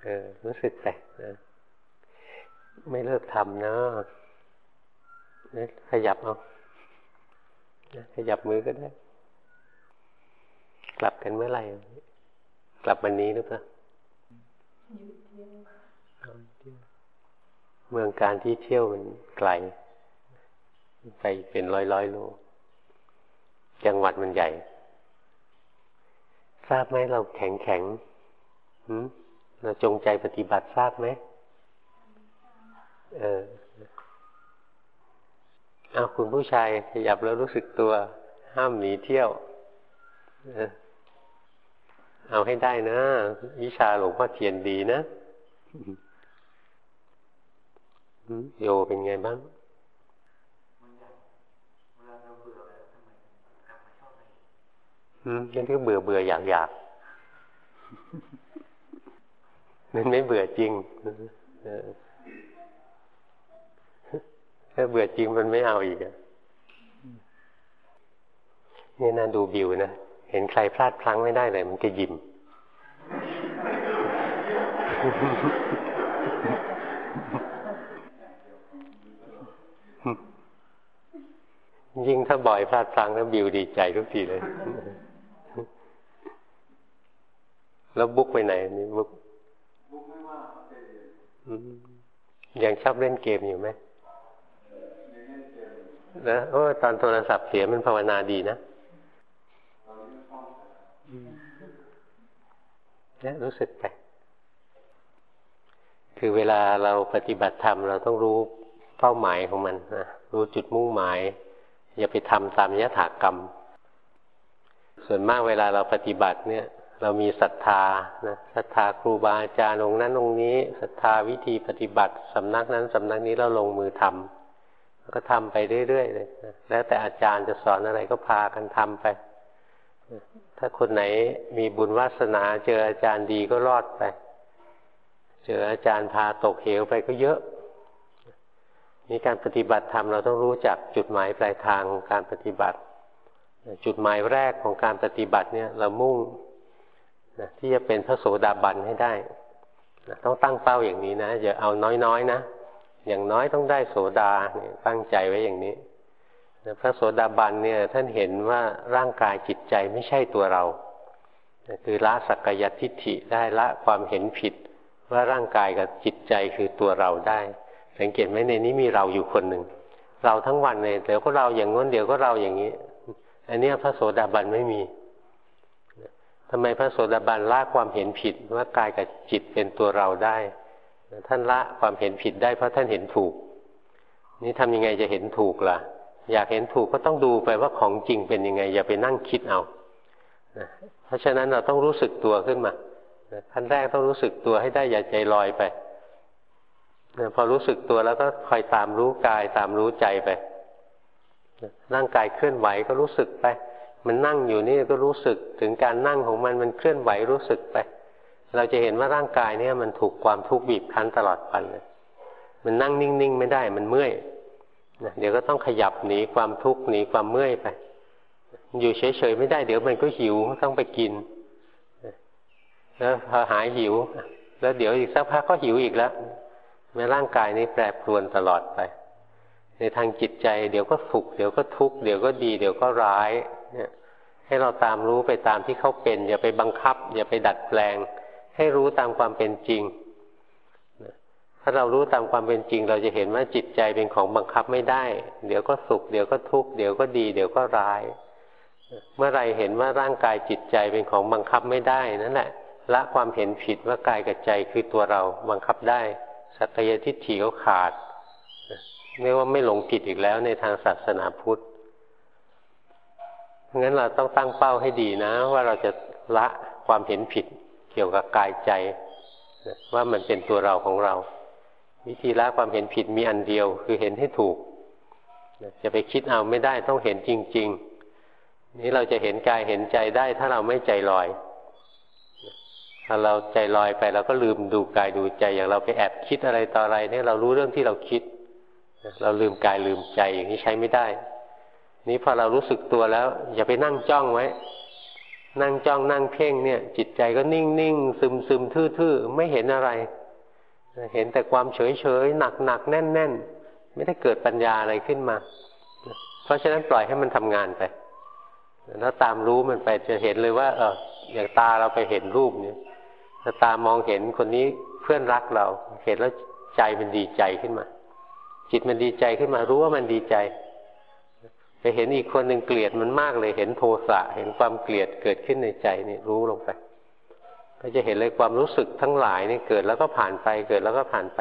เออรู้สึกแปลกนะ ไม่เลิกทำนะนะขยับเอานะขยับมือก็ได้ กลับกันเมื่อไหร่ กลับวันนี้หรือเปล่าเมืองการที่เที่ยวมันไกล ไปเป็นร้อยร้อยโล จังหวัดมันใหญ่ ทราบไหมเราแข็งแข็งเราจงใจปฏิบัติทราบไหม เออเอาคุณผู้ชายขยับแล้วรู้สึกตัว ห้ามหนีเที่ยวเออเอาให้ได้นะ วิชาหลวงพ่อเทียนดีนะโยเป็นไงบ้างอืมนั่นคือเบื่อเบื่ออยากอยากมันไม่เบื่อจริง ถ้าเบื่อจริงมันไม่เอาอีกอนี่น่าดูบิวนะ เห็นใครพลาดพลั้งไม่ได้เลย มันก็ยิ้มยิ่งถ้าบ่อยพลาดพลั้งแล้วบิวดีใจทุกทีเลย แล้วบุ๊กไปไหนนี่บุ๊กยังชอบเล่นเกมอยู่ไหม นะโอ้ตอนโทรศัพท์เสียมันภาวนาดีนะเนี่ยรู้สึกไปคือเวลาเราปฏิบัติธรรมเราต้องรู้เป้าหมายของมันนะรู้จุดมุ่งหมาย อย่าไปทำตามยถากรรม ส่วนมากเวลาเราปฏิบัติเนี่ย เรามีศรัทธานะศรัทธาครูบาอาจารย์องค์นั้นองค์นี้ศรัทธาวิธีปฏิบัติสำนักนั้นสำนักนี้เราลงมือทำ ก็ทำไปเรื่อยๆเลยแล้วแต่อาจารย์จะสอนอะไรก็พากันทำไป ถ้าคนไหนมีบุญวาสนา เจออาจารย์ดีก็รอดไป เจออาจารย์พาตกเหวไปก็เยอะมนี่การปฏิบัติธรรมเราต้องรู้จักจุดหมายปลายทางการปฏิบัติ จุดหมายแรกของการปฏิบัติเนี่ย เรามุ่งนะที่จะเป็นพระโสดาบันให้ได้นะต้องตั้งเป้าอย่างนี้นะอย่าเอาน้อยๆนะ อย่างน้อยต้องได้โสดาเนี่ยตั้งใจไว้อย่างนี้พระโสดาบันเนี่ยท่านเห็นว่าร่างกายจิตใจไม่ใช่ตัวเรา คือละสักกายทิฏฐิได้ละความเห็นผิด ว่าร่างกายกับจิตใจคือตัวเราได้ สังเกตไหมในนี้มีเราอยู่คนหนึ่ง เราทั้งวันเลยเดี๋ยวก็เราอย่างง้นเดี๋ยวก็เราอย่างนี้ อันนี้พระโสดาบันไม่มีทำไมพระโสดาบันละความเห็นผิดว่ากายกับจิตเป็นตัวเราได้ ท่านละความเห็นผิดได้เพราะท่านเห็นถูก นี่ทำยังไงจะเห็นถูกล่ะ อยากเห็นถูกก็ต้องดูไปว่าของจริงเป็นยังไง อย่าไปนั่งคิดเอาเพราะฉะนั้นเราต้องรู้สึกตัวขึ้นมาขั้นแรกต้องรู้สึกตัวให้ได้อย่าใจลอยไปพอรู้สึกตัวแล้วก็คอยตามรู้กายตามรู้ใจไปร่างกายเคลื่อนไหวก็รู้สึกไป มันนั่งอยู่นี่ก็รู้สึกถึงการนั่งของมันมันเคลื่อนไหวรู้สึกไป เราจะเห็นว่าร่างกายเนี่ยมันถูกความทุกข์บีบคั้นตลอดไปมันนั่งนิ่งๆไม่ได้มันเมื่อยเดี๋ยวก็ต้องขยับหนีความทุกข์หนีความเมื่อยไป อยู่เฉยๆไม่ได้เดี๋ยวมันก็หิวต้องไปกิน แล้วพอหายหิว แล้วเดี๋ยวอีกสักพักก็หิวอีกแล้วแม้ร่างกายนี้แปรปรวนตลอดไป ในทางจิตใจ เดี๋ยวก็สุขเดี๋ยวก็ทุกข์เดี๋ยวก็ดี เดี๋ยวก็ร้าย เนี่ย ให้เราตามรู้ไปตามที่เขาเป็น อย่าไปบังคับ อย่าไปดัดแปลง ให้รู้ตามความเป็นจริง ถ้าเรารู้ตามความเป็นจริง เราจะเห็นว่าจิตใจเป็นของบังคับไม่ได้ เดี๋ยวก็สุข เดี๋ยวก็ทุกข์ เดี๋ยวก็ดี เดี๋ยวก็ร้าย เมื่อไรเห็นว่าร่างกายจิตใจเป็นของบังคับไม่ได้นั่นแหละ ละความเห็นผิดว่ากายกับใจคือตัวเราบังคับได้ สัตยทิฏฐิก็ขาดเรียกว่าไม่หลงผิดอีกแล้วในทางศาสนาพุทธงั้นเราต้องตั้งเป้าให้ดีนะ ว่าเราจะละความเห็นผิด เกี่ยวกับกายใจว่ามันเป็นตัวเราของเรา วิธีละความเห็นผิดมีอันเดียว คือเห็นให้ถูกจะไปคิดเอาไม่ได้ต้องเห็นจริง ๆ นี้เราจะเห็นกายเห็นใจได้ ถ้าเราไม่ใจลอยถ้าเราใจลอยไปเราก็ลืมดูกายดูใจอย่างเราไปแอบคิดอะไรต่ออะไรเนี่ยเรารู้เรื่องที่เราคิด เราลืมกายลืมใจอย่างนี้ใช้ไม่ได้ นี้พอเรารู้สึกตัวแล้ว อย่าไปนั่งจ้องไว้ นั่งจ้องนั่งเพ่งเนี่ย จิตใจก็นิ่งนิ่งซึมซึมทื่อๆ ไม่เห็นอะไร เห็นแต่ความเฉยเฉยหนักหนักแน่นแน่นไม่ได้เกิดปัญญาอะไรขึ้นมา เพราะฉะนั้นปล่อยให้มันทำงานไปถ้าตามรู้มันไปจะเห็นเลยว่า เอออย่างตาเราไปเห็นรูปเนี่ยถ้าตามองเห็นคนนี้เพื่อนรักเรา เห็นแล้วใจมันดีใจขึ้นมา จิตมันดีใจขึ้นมา รู้ว่ามันดีใจ ไปเห็นอีกคนหนึ่งเกลียดมันมากเลยเห็นโทสะเห็นความเกลียดเกิดขึ้นในใจนี่รู้ลงไป ก็จะเห็นเลยความรู้สึกทั้งหลายนี่เกิดแล้วก็ผ่านไปเกิดแล้วก็ผ่านไป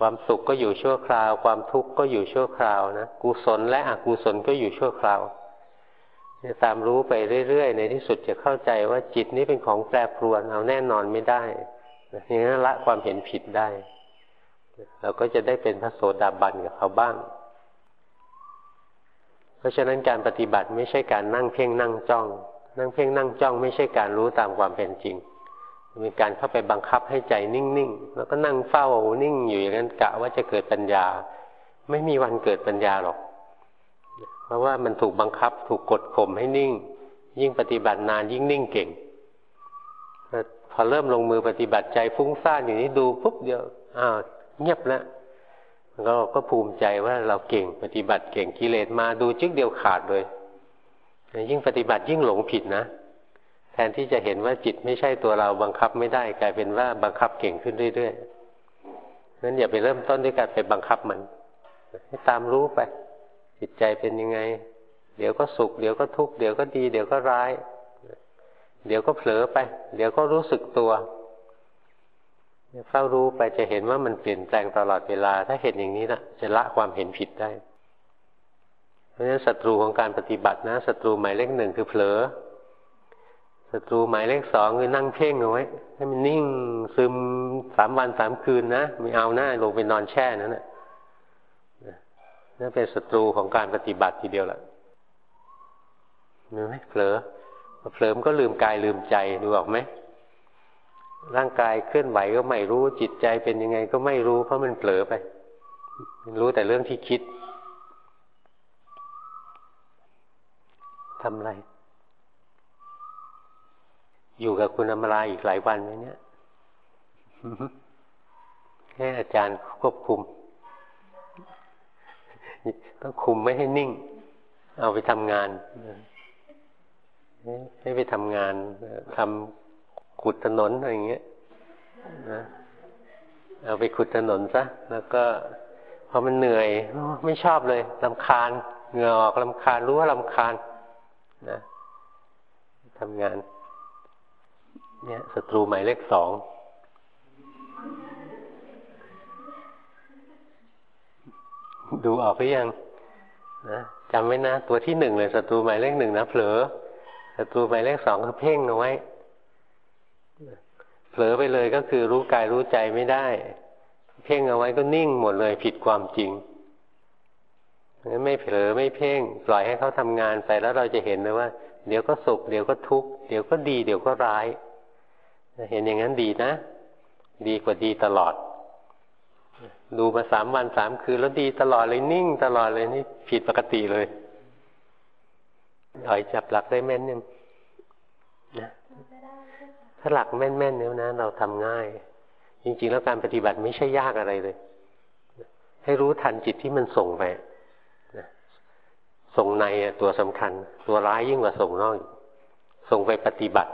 ความสุขก็อยู่ชั่วคราว ความทุกข์ก็อยู่ชั่วคราวนะกุศลและอกุศลก็อยู่ชั่วคราวจะตามรู้ไปเรื่อย ๆ ในที่สุดจะเข้าใจว่าจิตนี้เป็นของแปรปรวนเอาแน่นอนไม่ได้อย่างนั้นละความเห็นผิดได้ เราก็จะได้เป็นพระโสดาบันกับเขาบ้าง เพราะฉะนั้นการปฏิบัติไม่ใช่การนั่งเพ่งนั่งจ้อง นั่งเพ่งนั่งจ้อง ไม่ใช่การรู้ตามความเป็นจริงเป็นการเข้าไปบังคับให้ใจนิ่งๆแล้วก็นั่งเฝ้านิ่งอยู่อย่างนั้นกะว่าจะเกิดปัญญา ไม่มีวันเกิดปัญญาหรอก เพราะว่ามันถูกบังคับ ถูกกดข่มให้นิ่ง ยิ่งปฏิบัตินานยิ่งนิ่งเก่งพอเริ่มลงมือปฏิบัติใจฟุ้งซ่านอย่างนี้ดูปุ๊บเดียวอ้าวเงียบแล้ว เราก็ภูมิใจว่าเราเก่งปฏิบัติเก่งกิเลสมาดูจึกเดียวขาดเลยยิ่งปฏิบัติยิ่งหลงผิดนะ แทนที่จะเห็นว่าจิตไม่ใช่ตัวเราบังคับไม่ได้ กลายเป็นว่าบังคับเก่งขึ้นเรื่อยๆนั้นอย่าไปเริ่มต้นด้วยการไปบังคับมัน ให้ตามรู้ไป จิตใจเป็นยังไง เดี๋ยวก็สุข เดี๋ยวก็ทุกข์เดี๋ยวก็ดี เดี๋ยวก็ร้าย เดี๋ยวก็เผลอไป เดี๋ยวก็รู้สึกตัว เฝ้ารู้ไปจะเห็นว่ามันเปลี่ยนแปลงตลอดเวลา ถ้าเห็นอย่างนี้นะจะละความเห็นผิดได้ เพราะฉะนั้นศัตรูของการปฏิบัตินะศัตรูหมายเลขหนึ่งคือเผลอศัตรูหมายเลขสองคือนั่งเพ่งเอาไว้ให้มันนิ่งซึมสามวันสามคืนนะไม่เอาหน้าลงไปนอนแช่นั่นแหละนั่นเป็นศัตรูของการปฏิบัติทีเดียวแหละเห็นไหมเผลอเผลอมก็ลืมกายลืมใจดูออกไหม ร่างกายเคลื่อนไหวก็ไม่รู้จิตใจเป็นยังไงก็ไม่รู้เพราะมันเผลอไปรู้แต่เรื่องที่คิดทำอะไร อยู่กับคุณอมราอีกหลายวันไหมเนี่ยให้อาจารย์ควบคุมต้องคุมไม่ให้นิ่ง เอาไปทำงานให้ไปทำงานทำ ขุดถนนอะไรอย่างเงี้ยนะเอาไปขุดถนนซะแล้วก็พอมันเหนื่อยไม่ชอบเลยลำคาญเหงื่อออกลำคาญรู้ว่าลำคาญนะทำงาน เนี่ยศัตรูหมายเลขสองดูออกหรือยังนะจำไว้นะ ตัวที่หนึ่งเลยศัตรูหมายเลขหนึ่งนะเผลอศัตรูหมายเลขสองคือเพ่งเอาไว้ ลอไปเลยก็คือรู้กายรู้ใจไม่ได้ เพ่งเอาไว้ก็นิ่งหมดเลยผิดความจริงงั้นไม่เผลอไม่เพ่ง ปล่อยให้เขาทำงานไปแล้วเราจะเห็นเลยว่า เดี๋ยวก็สุข เดี๋ยวก็ทุกข์เดี๋ยวก็ดี เดี๋ยวก็ร้ายเห็นอย่างนั้นดีนะ ดีกว่าดีตลอด ดูมาสามวันสามคืนแล้วดีตลอดเลยนิ่งตลอดเลยนี่ผิดปกติเลยอ่อยจับหลักได้แม่นยัง ถ้าหลักแม่นๆเนี่ยนะเราทำง่าย จริงๆ แล้วการปฏิบัติไม่ใช่ยากอะไรเลย ให้รู้ทันจิตที่มันส่งไปส่งในตัวสำคัญ ตัวร้ายยิ่งกว่าส่งนอกส่งไปปฏิบัติ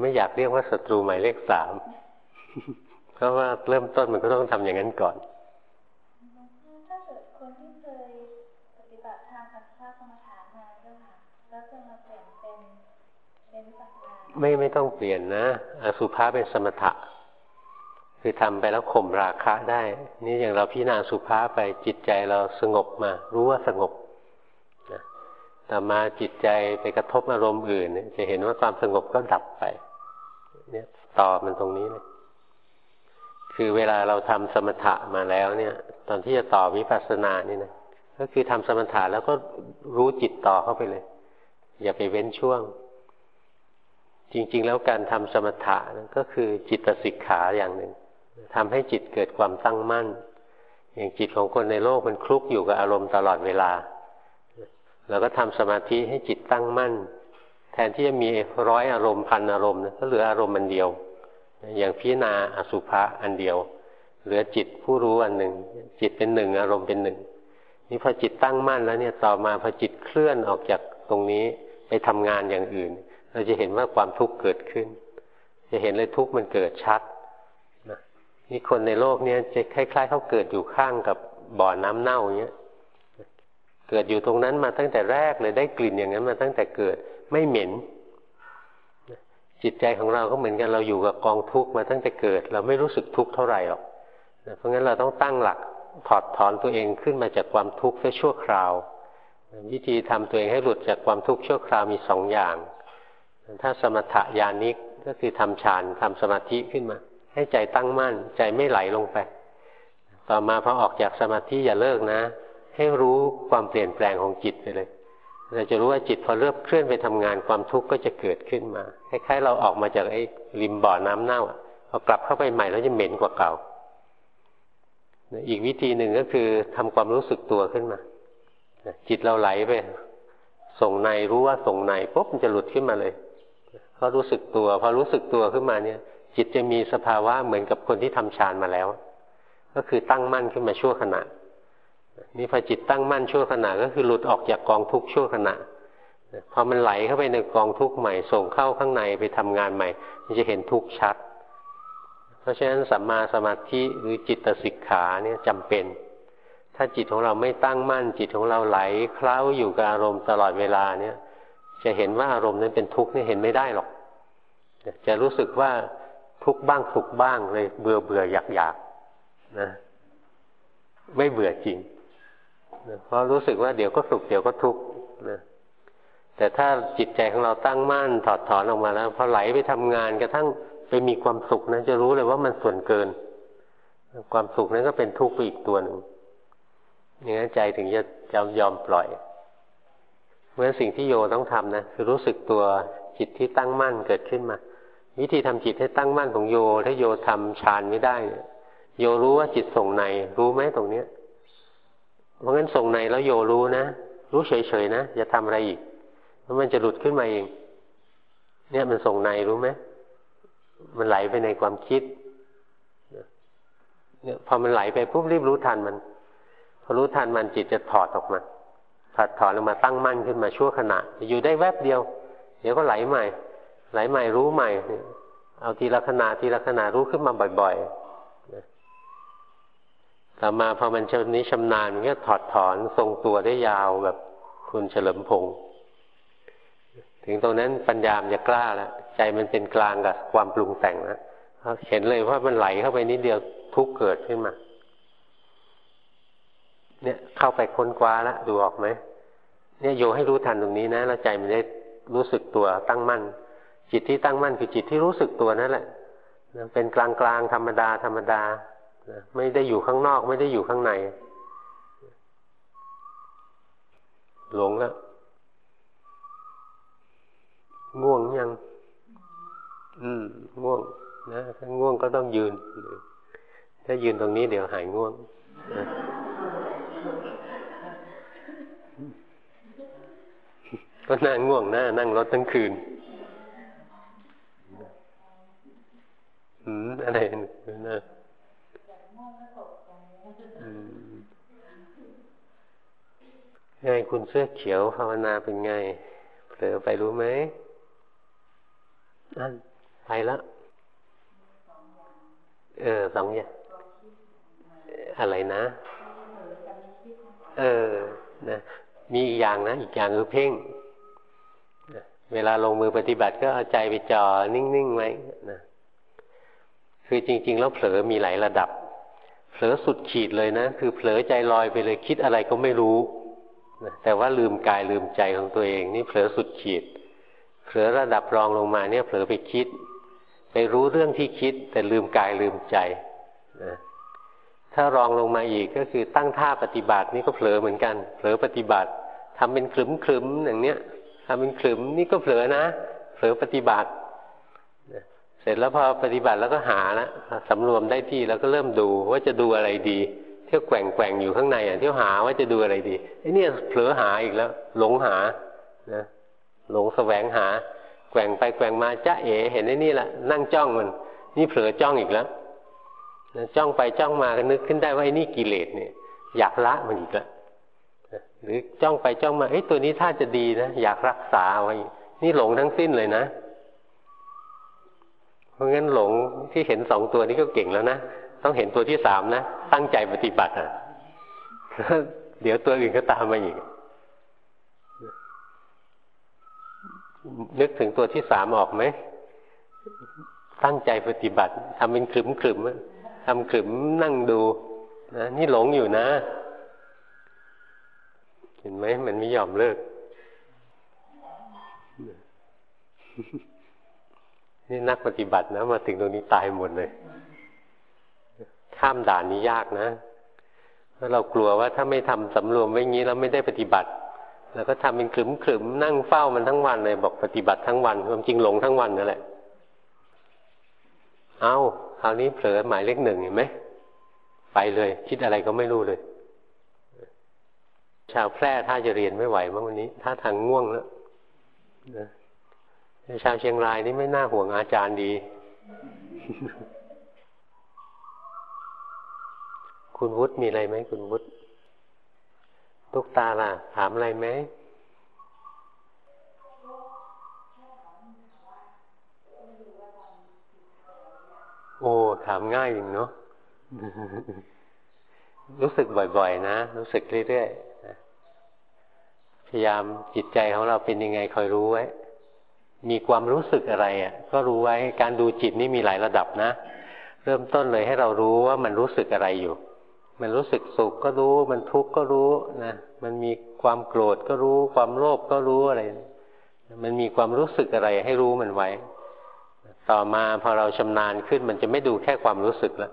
ไม่อยากเรียกว่าศัตรูหมายเลขสามเพราะว่าเริ่มต้นมันก็ต้องทำอย่างนั้นก่อนถ้าเกิดคนที่เคยปฏิบัติทางสัมมาฐานมาแล้วค่ะแล้วจะมาเปลี่ยนเป็นเป็นวิปัสสนา ไม่ไม่ต้องเปลี่ยนนะอสุภะเป็นสมถะ คือทำไปแล้วข่มราคะได้ นี่อย่างเราพิจารณาสุภาไปจิตใจเราสงบมา รู้ว่าสงบนะแต่มาจิตใจไปกระทบอารมณ์อื่น จะเห็นว่าความสงบก็ดับไป เนี่ยต่อมันตรงนี้เลยคือเวลาเราทำสมถะมาแล้วเนี่ย ตอนที่จะต่อวิปัสสนานี่นะก็คือทำสมถะแล้วก็รู้จิตต่อเข้าไปเลย อย่าไปเว้นช่วง จริง ๆ แล้วการทำสมถะก็คือจิตสิกขาอย่างหนึ่งทำให้จิตเกิดความตั้งมั่น อย่างจิตของคนในโลกมันคลุกอยู่กับอารมณ์ตลอดเวลาเราก็ทำสมาธิให้จิตตั้งมั่น แทนที่จะมีร้อยอารมณ์พันอารมณ์ก็เหลืออารมณ์มันเดียว อย่างพิจารณาอสุภะอันเดียว เหลือจิตผู้รู้อันหนึ่ง จิตเป็นหนึ่งอารมณ์เป็นหนึ่งนี่พอจิตตั้งมั่นแล้วเนี่ยต่อมาพอจิตเคลื่อนออกจากตรงนี้ไปทำงานอย่างอื่น เราจะเห็นว่าความทุกข์เกิดขึ้น จะเห็นเลยทุกข์มันเกิดชัดนี่คนในโลกเนี้ยจะคล้าย ๆเขาเกิดอยู่ข้างกับบ่อน้ำเน่าอย่างเงี้ยเกิดอยู่ตรงนั้นมาตั้งแต่แรกเลยได้กลิ่นอย่างนั้นมาตั้งแต่เกิดไม่เหม็นจิตใจของเราก็เหมือนกันเราอยู่กับกองทุกข์มาตั้งแต่เกิด เราไม่รู้สึกทุกข์เท่าไหร่หรอกเพราะงั้นเราต้องตั้งหลักถอดถอนตัวเองขึ้นมาจากความทุกข์แค่ชั่วคราว วิธีทำตัวเองให้หลุดจากความทุกข์ชั่วคราวมีสองอย่าง ถ้าสมถะญาณิกก็คือทำฌานทำสมาธิขึ้นมา ให้ใจตั้งมั่น ใจไม่ไหลลงไป ต่อมาพอออกจากสมาธิอย่าเลิกนะ ให้รู้ความเปลี่ยนแปลงของจิตไปเลย เราจะรู้ว่าจิตพอเริ่มเคลื่อนไปทำงานความทุกข์ก็จะเกิดขึ้นมาคล้ายๆเราออกมาจากไอ้ริมบ่อน้ำเน่าพอกลับเข้าไปใหม่แล้วจะเหม็นกว่าเก่าอีกวิธีหนึ่งก็คือทำความรู้สึกตัวขึ้นมาจิตเราไหลไปส่งในรู้ว่าส่งในปุ๊บมันจะหลุดขึ้นมาเลย พอรู้สึกตัว พอรู้สึกตัวขึ้นมาเนี่ย จิตจะมีสภาวะเหมือนกับคนที่ทำฌานมาแล้ว ก็คือตั้งมั่นขึ้นมาชั่วขณะนี่พอจิตตั้งมั่นชั่วขณะ ก็คือหลุดออกจากกองทุกข์ชั่วขณะพอมันไหลเข้าไปในกองทุกข์ใหม่ส่งเข้าข้างในไปทำงานใหม่ มันจะเห็นทุกข์ชัด เพราะฉะนั้นสัมมาสมาธิหรือจิตสิกขาเนี่ยจำเป็น ถ้าจิตของเราไม่ตั้งมั่นจิตของเราไหลเคล้าอยู่กับอารมณ์ตลอดเวลาเนี่ย จะเห็นว่าอารมณ์นั้นเป็นทุกข์นี่เห็นไม่ได้หรอก จะรู้สึกว่าทุกข์บ้างสุขบ้างเลยเบื่อเบื่ออยากอยากนะ ไม่เบื่อจริงนะเพราะรู้สึกว่าเดี๋ยวก็สุขเดี๋ยวก็ทุกข์นะแต่ถ้าจิตใจของเราตั้งมั่นถอดถอนออกมาแล้วพอไหลไปทำงานกระทั่งไปมีความสุขนะจะรู้เลยว่ามันส่วนเกิน ความสุขนั้นก็เป็นทุกข์อีกตัวหนึ่งอย่างนั้นใจถึงจะจะยอมปล่อย เพราะฉะนั้นสิ่งที่โยต้องทำนะคือรู้สึกตัวจิตที่ตั้งมั่นเกิดขึ้นมา วิธีทำจิตให้ตั้งมั่นของโย ถ้าโยทำฌานไม่ได้โยรู้ว่าจิตส่งในรู้ไหมตรงเนี้ย เพราะงั้นส่งในแล้วโยรู้นะรู้เฉยๆนะอย่าทำอะไรอีกแล้วมันจะหลุดขึ้นมาเอง เนี่ยมันส่งในรู้ไหมมันไหลไปในความคิดเนี่ยพอมันไหลไปปุ๊บรีบรู้ทันมัน พอรู้ทันมันจิตจะถอดออกมา ถอดถอดลงมาตั้งมั่นขึ้นมาชั่วขณะ อยู่ได้แวบเดียว เดี๋ยวก็ไหลใหม่ ไหลใหม่รู้ใหม่ เอาทีละขณะทีละขณะรู้ขึ้นมาบ่อยๆต่อมาพอมันชำนี้ชำนาญมันก็ถอดถอนทรงตัวได้ยาวแบบคุณเฉลิมพงศ์ถึงตรงนั้นปัญญามจะกล้าแล้วใจมันเป็นกลางกับความปรุงแต่งนะเห็นเลยว่ามันไหลเข้าไปนิดเดียวทุกเกิดขึ้นมา เนี่ยเข้าไปค้นคว้าแล้วดูออกไหมเนี่ยโยให้รู้ทันตรงนี้นะแล้วใจมันได้รู้สึกตัวตั้งมั่น จิตที่ตั้งมั่นคือจิตที่รู้สึกตัวนั่นแหละเป็นกลางกลางธรรมดาธรรมดาไม่ได้อยู่ข้างนอก ไม่ได้อยู่ข้างใน หลงแล้วง่วงยัง อืม ง่วง นะถ้าง่วงก็ต้องยืน ถ้ายืนตรงนี้เดี๋ยวหายง่วงนะ ก็นั่งง่วงนะนั่งรถทั้งคืนอืมอะไรนะไงคุณเสื้อเขียวภาวนาเป็นไงเผลอไปรู้ไหมนั่นไปแล้วเออสองอย่างอะไรนะ เออนะมีอีกอย่างนะ อีกอย่างคือเพ่ง เวลาลงมือปฏิบัติก็เอาใจไปจ่อนิ่งๆไว้นะคือจริง ๆ แล้วเผลอมีหลายระดับ เผลอสุดขีดเลยนะ คือเผลอใจลอยไปเลยคิดอะไรก็ไม่รู้นะแต่ว่าลืมกายลืมใจของตัวเอง นี่เผลอสุดขีด เผลอระดับรองลงมาเนี่ย เผลอไปคิด ไปรู้เรื่องที่คิด แต่ลืมกายลืมใจนะถ้ารองลงมาอีกก็คือตั้งท่าปฏิบัตินี่ก็เผลอเหมือนกัน เผลอปฏิบัติทำเป็นคลึมคลึมอย่างเนี้ย ทำเป็นคลึมนี่ก็เผลอนะ เผลอปฏิบัติ เสร็จแล้วพอปฏิบัติแล้วก็หาละสำรวมได้ที่แล้วก็เริ่มดูว่าจะดูอะไรดี เที่ยวแกว่งแกว่งอยู่ข้างในอะเที่ยวหาว่าจะดูอะไรดีไอ้นี่เผลอหาอีกแล้ว หลงหานะหลงแสวงหา แกว่งไปแกว่งมาจ้าเอ๋เห็นไอ้นี่แหละนั่งจ้องมัน นี่เผลอจ้องอีกแล้วจ้องไปจ้องมาก็นึกขึ้นได้ว่าไอ้นี่กิเลสเนี่ย อยากละมันอีกแล้ว หรือจ้องไปจ้องมาเอ้ตัวนี้ถ้าจะดีนะอยากรักษาไว้ นี่หลงทั้งสิ้นเลยนะ เพราะงั้นหลงที่เห็นสองตัวนี้ก็เก่งแล้วนะต้องเห็นตัวที่สามนะตั้งใจปฏิบัติอะเดี๋ยวตัวอื่นก็ตามมาอีกนึกถึงตัวที่สามออกไหมตั้งใจปฏิบัติทำเป็นขึมขึมทำขึมนั่งดูนะนี่หลงอยู่นะ เห็นไหมมันไม่ยอมเลิก นี่นักปฏิบัตินะมาถึงตรงนี้ตายหมดเลย ข้ามด่านนี้ยากนะเพราะเรากลัวว่าถ้าไม่ทำสำรวมไว้งี้แล้วไม่ได้ปฏิบัติ แล้วก็ทำเป็นขลึมๆนั่งเฝ้ามันทั้งวันเลย บอกปฏิบัติทั้งวันความจริงหลงทั้งวันนั่นแหละเอาคราวนี้เผลอหมายเลขหนึ่งเห็นไหมไปเลย คิดอะไรก็ไม่รู้เลย ชาวแพร่ถ้าจะเรียนไม่ไหวมั้งวันนี้ ถ้าทางง่วงแล้วนะชาวเชียงรายนี่ไม่น่าห่วงอาจารย์ดี คุณวุฒิมีอะไรไหมคุณวุฒิลูกตาล่ะ ถามอะไรไหมโอ้ถามง่ายจริงเนาะรู้สึกบ่อย ๆ นะ รู้สึกเรื่อย ๆ พยายามจิตใจของเราเป็นยังไงคอยรู้ไว้ มีความรู้สึกอะไรอะ ก็รู้ไว้การดูจิตนี่มีหลายระดับนะ เริ่มต้นเลยให้เรารู้ว่ามันรู้สึกอะไรอยู่ มันรู้สึกสุขก็รู้ มันทุกข์ก็รู้นะมันมีความโกรธก็รู้ ความโลภก็รู้อะไร มันมีความรู้สึกอะไรให้รู้มันไว้ ต่อมาพอเราชำนาญขึ้น มันจะไม่ดูแค่ความรู้สึกแล้ว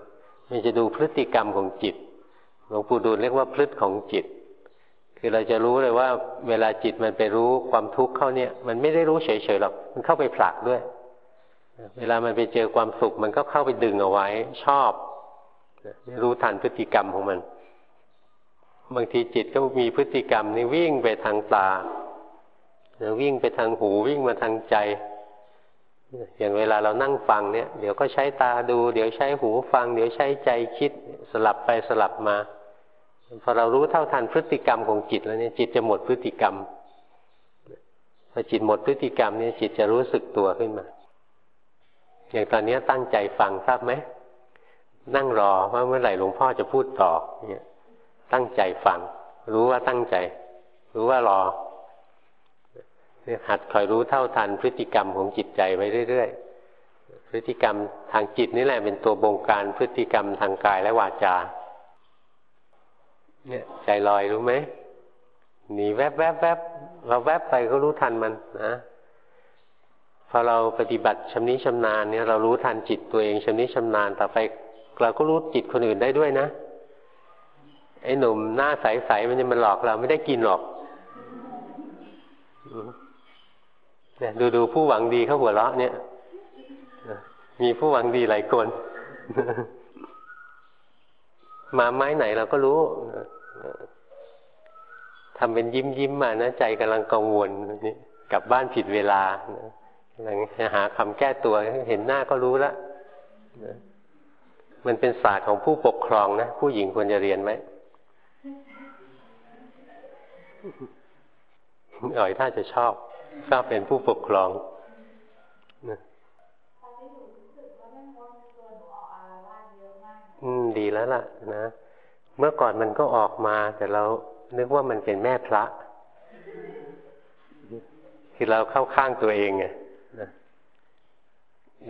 มันจะดูพฤติกรรมของจิตหลวงปู่ดูลเรียกว่าพฤติของจิต คือเราจะรู้เลยว่า เวลาจิตมันไปรู้ความทุกข์เข้าเนี่ย มันไม่ได้รู้เฉยๆหรอก มันเข้าไปผลักด้วย เวลามันไปเจอความสุข มันก็เข้าไปดึงเอาไว้ ชอบรู้ทันพฤติกรรมของมัน บางทีจิตก็มีพฤติกรรมนี่วิ่งไปทางตาวิ่งไปทางหูวิ่งมาทางใจ อย่างเวลาเรานั่งฟังเนี่ย เดี๋ยวก็ใช้ตาดู เดี๋ยวใช้หูฟัง เดี๋ยวใช้ใจคิด สลับไปสลับมา พอเรารู้เท่าทันพฤติกรรมของจิตแล้วเนี่ยจิตจะหมดพฤติกรรมพอจิตหมดพฤติกรรมเนี่ยจิตจะรู้สึกตัวขึ้นมา อย่างตอนนี้ตั้งใจฟังทราบไหมนั่งรอว่าเมื่อไหร่หลวงพ่อจะพูดต่อเนี่ย ตั้งใจฟัง รู้ว่าตั้งใจ รู้ว่ารอหัดคอยรู้เท่าทันพฤติกรรมของจิตใจไว้เรื่อยๆพฤติกรรมทางจิตนี่แหละเป็นตัวบงการพฤติกรรมทางกายและวาจา เนี่ยใจลอยรู้ไหมหนีแวบแวบแวบเราแวบไปก็รู้ทันมันนะพอเราปฏิบัติชำนิชำนาญเนี่ยเรารู้ทันจิตตัวเองชำนิชำนาญต่อไป เราก็รู้จิตคนอื่นได้ด้วยนะ ไอ้หนุ่มหน้าใสๆมันจะมาหลอกเราไม่ได้กินหรอกเนี่ยดูดูผู้หวังดีเขาหัวเราะเนี่ยมีผู้หวังดีหลายคน มาไม้ไหนเราก็รู้ทำเป็นยิ้มยิ้มมานะใจกำลังกังวลนี่กลับบ้านผิดเวลากำลังหาคำแก้ตัวเห็นหน้าก็รู้ล้วมันเป็นศาสตร์ของผู้ปกครองนะ ผู้หญิงควรจะเรียนไหมอ่อยถ้าจะชอบชอบเป็นผู้ปกครอง อืม ดีแล้วล่ะ นะ เมื่อก่อนมันก็ออกมา แต่เรานึกว่ามันเป็นแม่พระ คือเราเข้าข้างตัวเองไง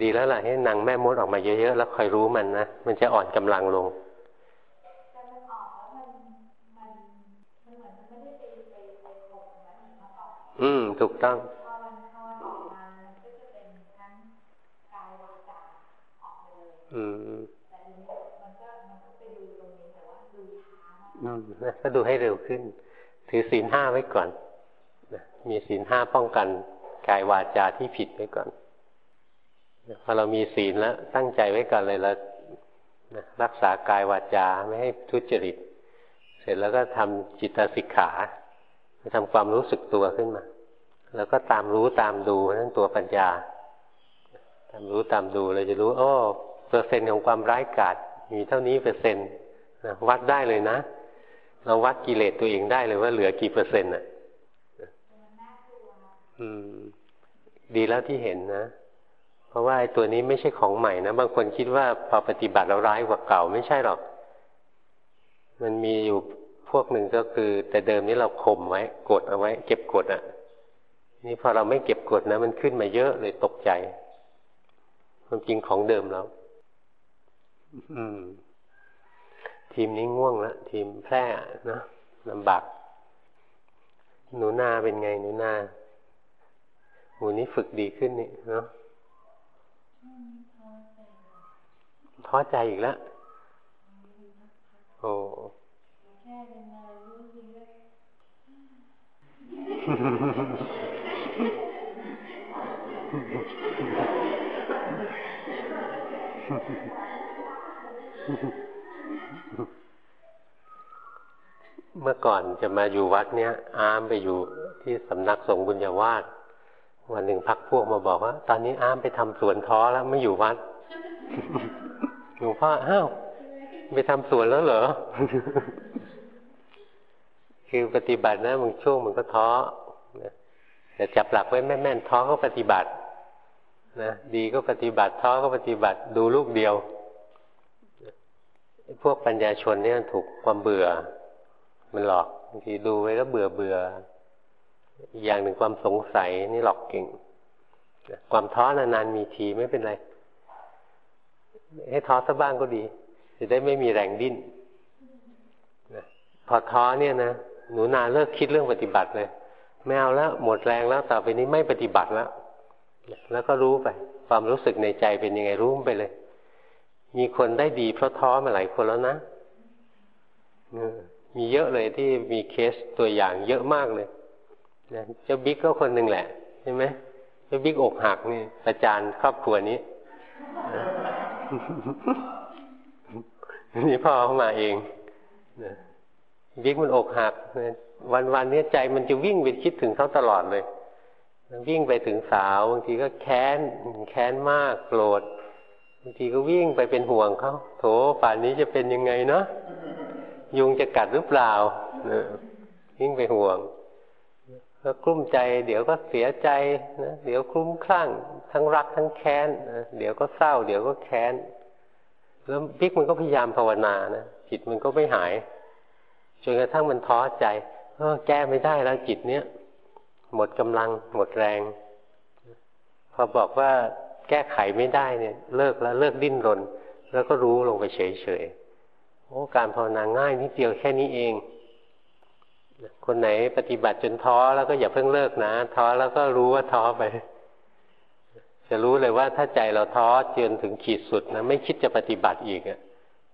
ดีแล้วล่ะ ให้นางแม่มดออกมาเยอะๆแล้วคอยรู้มันนะ มันจะอ่อนกำลังลงอืม ถูกต้องอืม ก็ดูให้เร็วขึ้น ถือศีลห้าไว้ก่อนนะมีศีลห้าป้องกันกายวาจาที่ผิดไว้ก่อนพอเรามีศีลแล้วตั้งใจไว้ก่อนเลยแล้วรักษากายวาจาไม่ให้ทุจริต เสร็จแล้วก็ทำจิตสิกขาทำความรู้สึกตัวขึ้นมา แล้วก็ตามรู้ตามดูนั่นตัวปัญญา ตามรู้ตามดูเราจะรู้โอ้เปอร์เซ็นต์ของความร้ายกาจมีเท่านี้เปอร์เซ็นต์วัดได้เลยนะ เราวัดกิเลสตัวเองได้เลยว่าเหลือกี่เปอร์เซ็นต์อะอืม ดีแล้วที่เห็นนะ เพราะว่าไอ้ตัวนี้ไม่ใช่ของใหม่นะ บางคนคิดว่าพอปฏิบัติเราร้ายกว่าเก่า ไม่ใช่หรอก มันมีอยู่พวกหนึ่งก็คือ แต่เดิมนี้เราข่มไว้กดเอาไว้ เก็บกดอะ่ะ นี่พอเราไม่เก็บกดนะ มันขึ้นมาเยอะเลยตกใจความจริงของเดิมแล้ว อืม ทีมนี้ง่วงแล้วทีมแพร่นะลำบากหนูนาเป็นไงหนูนาหูนี้ฝึกดีขึ้นนี่เนาะท้อใจอีกแล้วโอ้ เมื่อก่อนจะมาอยู่วัดเนี้ย อามไปอยู่ที่สำนักสงฆ์บุญญาวาสวันหนึ่งพักพวกมาบอกว่า ตอนนี้อามไปทำสวนท้อแล้วไม่อยู่วัดหลวงพ่ออ้าวไปทำสวนแล้วเหรอ คือปฏิบัตินะบางช่วงมันก็ท้อแต่จับหลักไว้แม่นๆท้อก็ปฏิบัตินะดีก็ปฏิบัติท้อก็ปฏิบัติดูลูกเดียว พวกปัญญาชนเนี่ยถูกความเบื่อ มันหลอกบางทีดูไว้แล้วเบื่อเบื่ออีกอย่างหนึ่งความสงสัยนี่หลอกเก่งความท้อนานๆมีทีไม่เป็นไร ให้ท้อสักบ้างก็ดี จะได้ไม่มีแรงดิ้นพอท้อเนี่ยนะหนูนาเลิกคิดเรื่องปฏิบัติเลยไม่เอาแล้วหมดแรงแล้วต่อไปนี้ไม่ปฏิบัติแล้วแล้วก็รู้ไป ความรู้สึกในใจเป็นยังไงรู้ไปเลย มีคนได้ดีเพราะท้อมาหลายคนแล้วนะ มีเยอะเลยที่มีเคสตัวอย่างเยอะมากเลยเจ้าบิ๊กก็คนหนึ่งแหละใช่ไหมเจ้าบิ๊กอกหักนี่ประจานครอบครัวนี้นี่พ่อเข้ามาเองบิ๊กมันอกหักวันวันนี้ใจมันจะวิ่งไปคิดถึงเขาตลอดเลย วิ่งไปถึงสาวบางทีก็แค้นแค้นมากโกรธบางทีก็วิ่งไปเป็นห่วงเขาโถป่านนี้จะเป็นยังไงเนาะ ยุงจะกัดหรือเปล่าวิ่งไปห่วงก็กลุ้มใจ เดี๋ยวก็เสียใจนะเดี๋ยวคลุ้มคลั่ง ทั้งรักทั้งแค้นเดี๋ยวก็เศร้า เดี๋ยวก็แค้น แล้วบิ๊กมันก็พยายามภาวนานะจิตมันก็ไม่หายจนกระทั่งมันท้อใจเออแก้ไม่ได้แล้วจิตเนี้ยหมดกำลังหมดแรง พอบอกว่าแก้ไขไม่ได้เนี่ย เลิกแล้วเลิกดิ้นรน แล้วก็รู้ลงไปเฉยๆ โอ้การภาวนาง่ายนิดเดียวแค่นี้เอง คนไหนปฏิบัติจนท้อแล้วก็อย่าเพิ่งเลิกนะท้อแล้วก็รู้ว่าท้อไป จะรู้เลยว่าถ้าใจเราท้อจนถึงขีดสุดนะไม่คิดจะปฏิบัติอีกอะ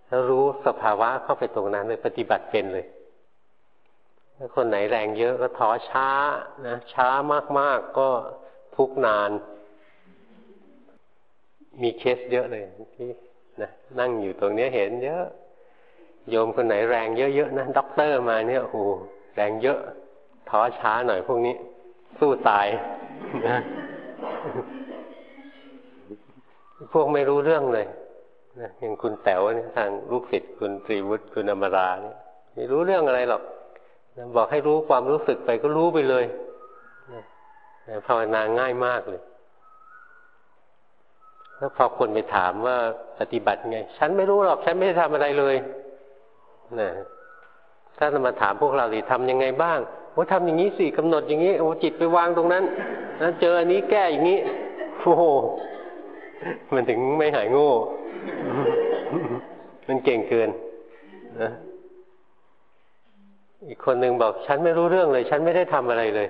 ถ้ารู้สภาวะเข้าไปตรงนั้นเลยปฏิบัติเป็นเลยถ้าคนไหนแรงเยอะก็ท้อช้านะช้ามากๆก็ทุกนาน มีเคสเยอะเลยที่นะนั่งอยู่ตรงนี้เห็นเยอะ โยมคนไหนแรงเยอะๆนะด็อกเตอร์มาเนี่ยโอ้แรงเยอะท้อช้าหน่อยพวกนี้ สู้ตายนะพวกไม่รู้เรื่องเลยนะอย่างคุณแต๋วนี่ทางลูกศิษย์คุณตรีวุฒิคุณอมราเนี่ยไม่รู้เรื่องอะไรหรอกนะบอกให้รู้ความรู้สึกไปก็รู้ไปเลยนะภาวนาง่ายมากเลยแล้วพอคนไปถามว่าปฏิบัติไง ฉันไม่รู้หรอก ฉันไม่ได้ทำอะไรเลย นะถ้าจะมาถามพวกเราดิทำยังไงบ้างว่าทำอย่างนี้สิกำหนดอย่างนี้โอ้จิตไปวางตรงนั้นแล้วเจออันนี้แก้อย่างนี้โอ้โหมันถึงไม่หายโง่ มันเก่งเกินนะอีกคนหนึ่งบอกฉันไม่รู้เรื่องเลย ฉันไม่ได้ทำอะไรเลย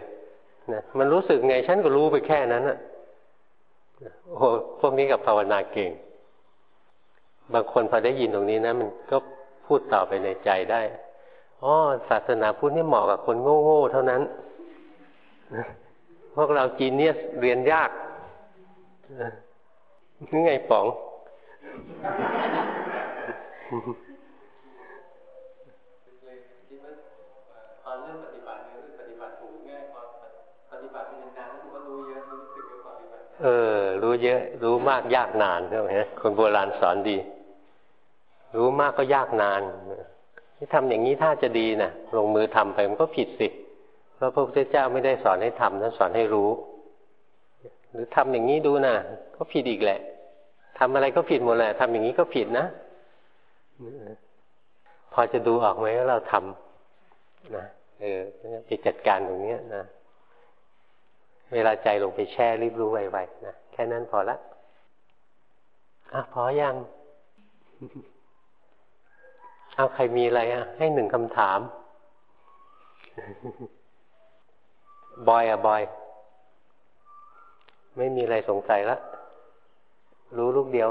นะมันรู้สึกไง ฉันก็รู้ไปแค่นั้นอะโอ้พวกนี้กับภาวนาเก่ง บางคนพอได้ยินตรงนี้นะ มันก็ พูดต่อไปในใจได้อ๋อศาสนาพุทธนี่เหมาะกับคนโง่ๆเท่านั้นพวกเราจีนเนี่ยเรียนยากนี่ไงป๋อง เออ รู้เยอะ รู้มากยากนานใช่ไหมคนโบราณสอนดี รู้มากก็ยากนานที่ทำอย่างนี้ถ้าจะดีนะลงมือทำไปมันก็ผิดสิเพราะพระพุทธเจ้าไม่ได้สอนให้ทำท่านสอนให้รู้ หรือทำอย่างนี้ดูนะก็ผิดอีกแหละทำอะไรก็ผิดหมดแหละทำอย่างนี้ก็ผิดนะพอจะดูออกไหมว่าเราทำนะเออไปจัดการตรงนี้นะเวลาใจลงไปแช่รีบรู้ไวๆนะแค่นั้นพอละอะพอยัง เอาใครมีอะไรอะ ให้หนึ่งคำถาม บอยอะบอย ไม่มีอะไรสงสัยละรู้ลูกเดียว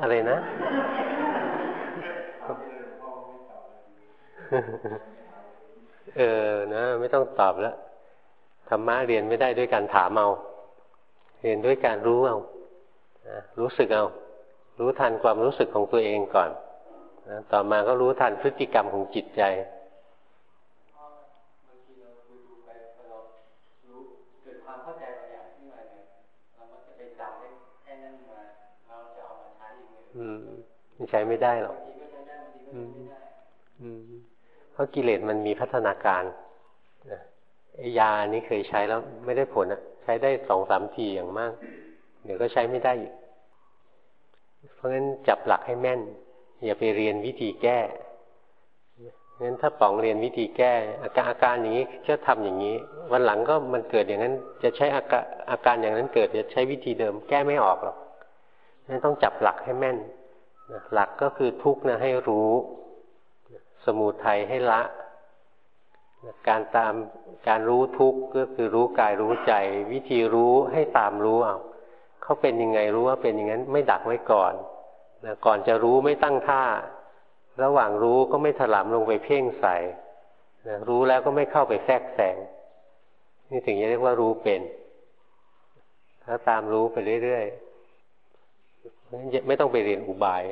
อะไรนะเออนะ ไม่ต้องตอบแล้วธรรมะเรียนไม่ได้ด้วยการถามเอา เรียนด้วยการรู้เอารู้สึกเอา รู้ทันความรู้สึกของตัวเองก่อนนะต่อมาก็รู้ทันพฤติกรรมของจิตใจอืมใช้ไม่ได้หรอกเพราะกิเลสมันมีพัฒนาการยานี้เคยใช้แล้วไม่ได้ผลอะใช้ได้สองสามทีอย่างมาก เดี๋ยวก็ใช้ไม่ได้อีก เพราะงั้นจับหลักให้แม่น อย่าไปเรียนวิธีแก้งั้นถ้าป๋องเรียนวิธีแก้ อาการอาการอย่างนี้จะทำอย่างนี้ วันหลังก็มันเกิดอย่างนั้น จะใช้อาการอาการอย่างนั้นเกิดจะใช้วิธีเดิม แก้ไม่ออกหรอกนั้นต้องจับหลักให้แม่นหลักก็คือทุกนะให้รู้ สมุทัยให้ละ การตามการรู้ทุกก็คือรู้กายรู้ใจ วิธีรู้ให้ตามรู้เอา เขาเป็นยังไงรู้ว่าเป็นอย่างนั้น ไม่ดักไว้ก่อนนะก่อนจะรู้ไม่ตั้งท่า ระหว่างรู้ก็ไม่ถลำลงไปเพ่งใส่นะรู้แล้วก็ไม่เข้าไปแทรกแซงนี่ถึงจะเรียกว่ารู้เป็น ถ้าตามรู้ไปเรื่อยๆไม่ต้องไปเรียนอุบาย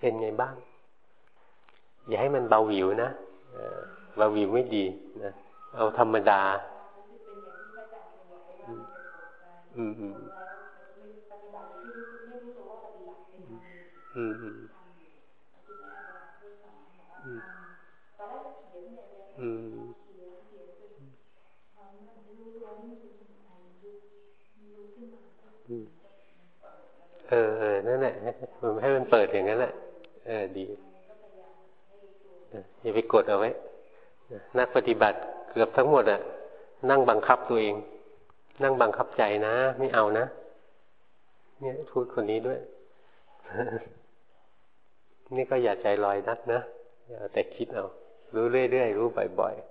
เป็นไงบ้าง อย่าให้มันเบาหวิวนะเบาหวิวไม่ดีนะเอาธรรมดา อืมอืมอืมอืมอืมเออเออนั่นแหละให้มันเปิดอย่างนั้นแหละเออดีอย่าไปกดเอาไว้นักปฏิบัติเกือบทั้งหมดอะนั่งบังคับตัวเอง นั่งบังคับใจนะ ไม่เอานะ เนี่ยพูดคนนี้ด้วย นี่ก็อย่าใจลอยนักนะ อย่าแต่คิดเอา รู้เรื่อยๆ รู้บ่อยๆ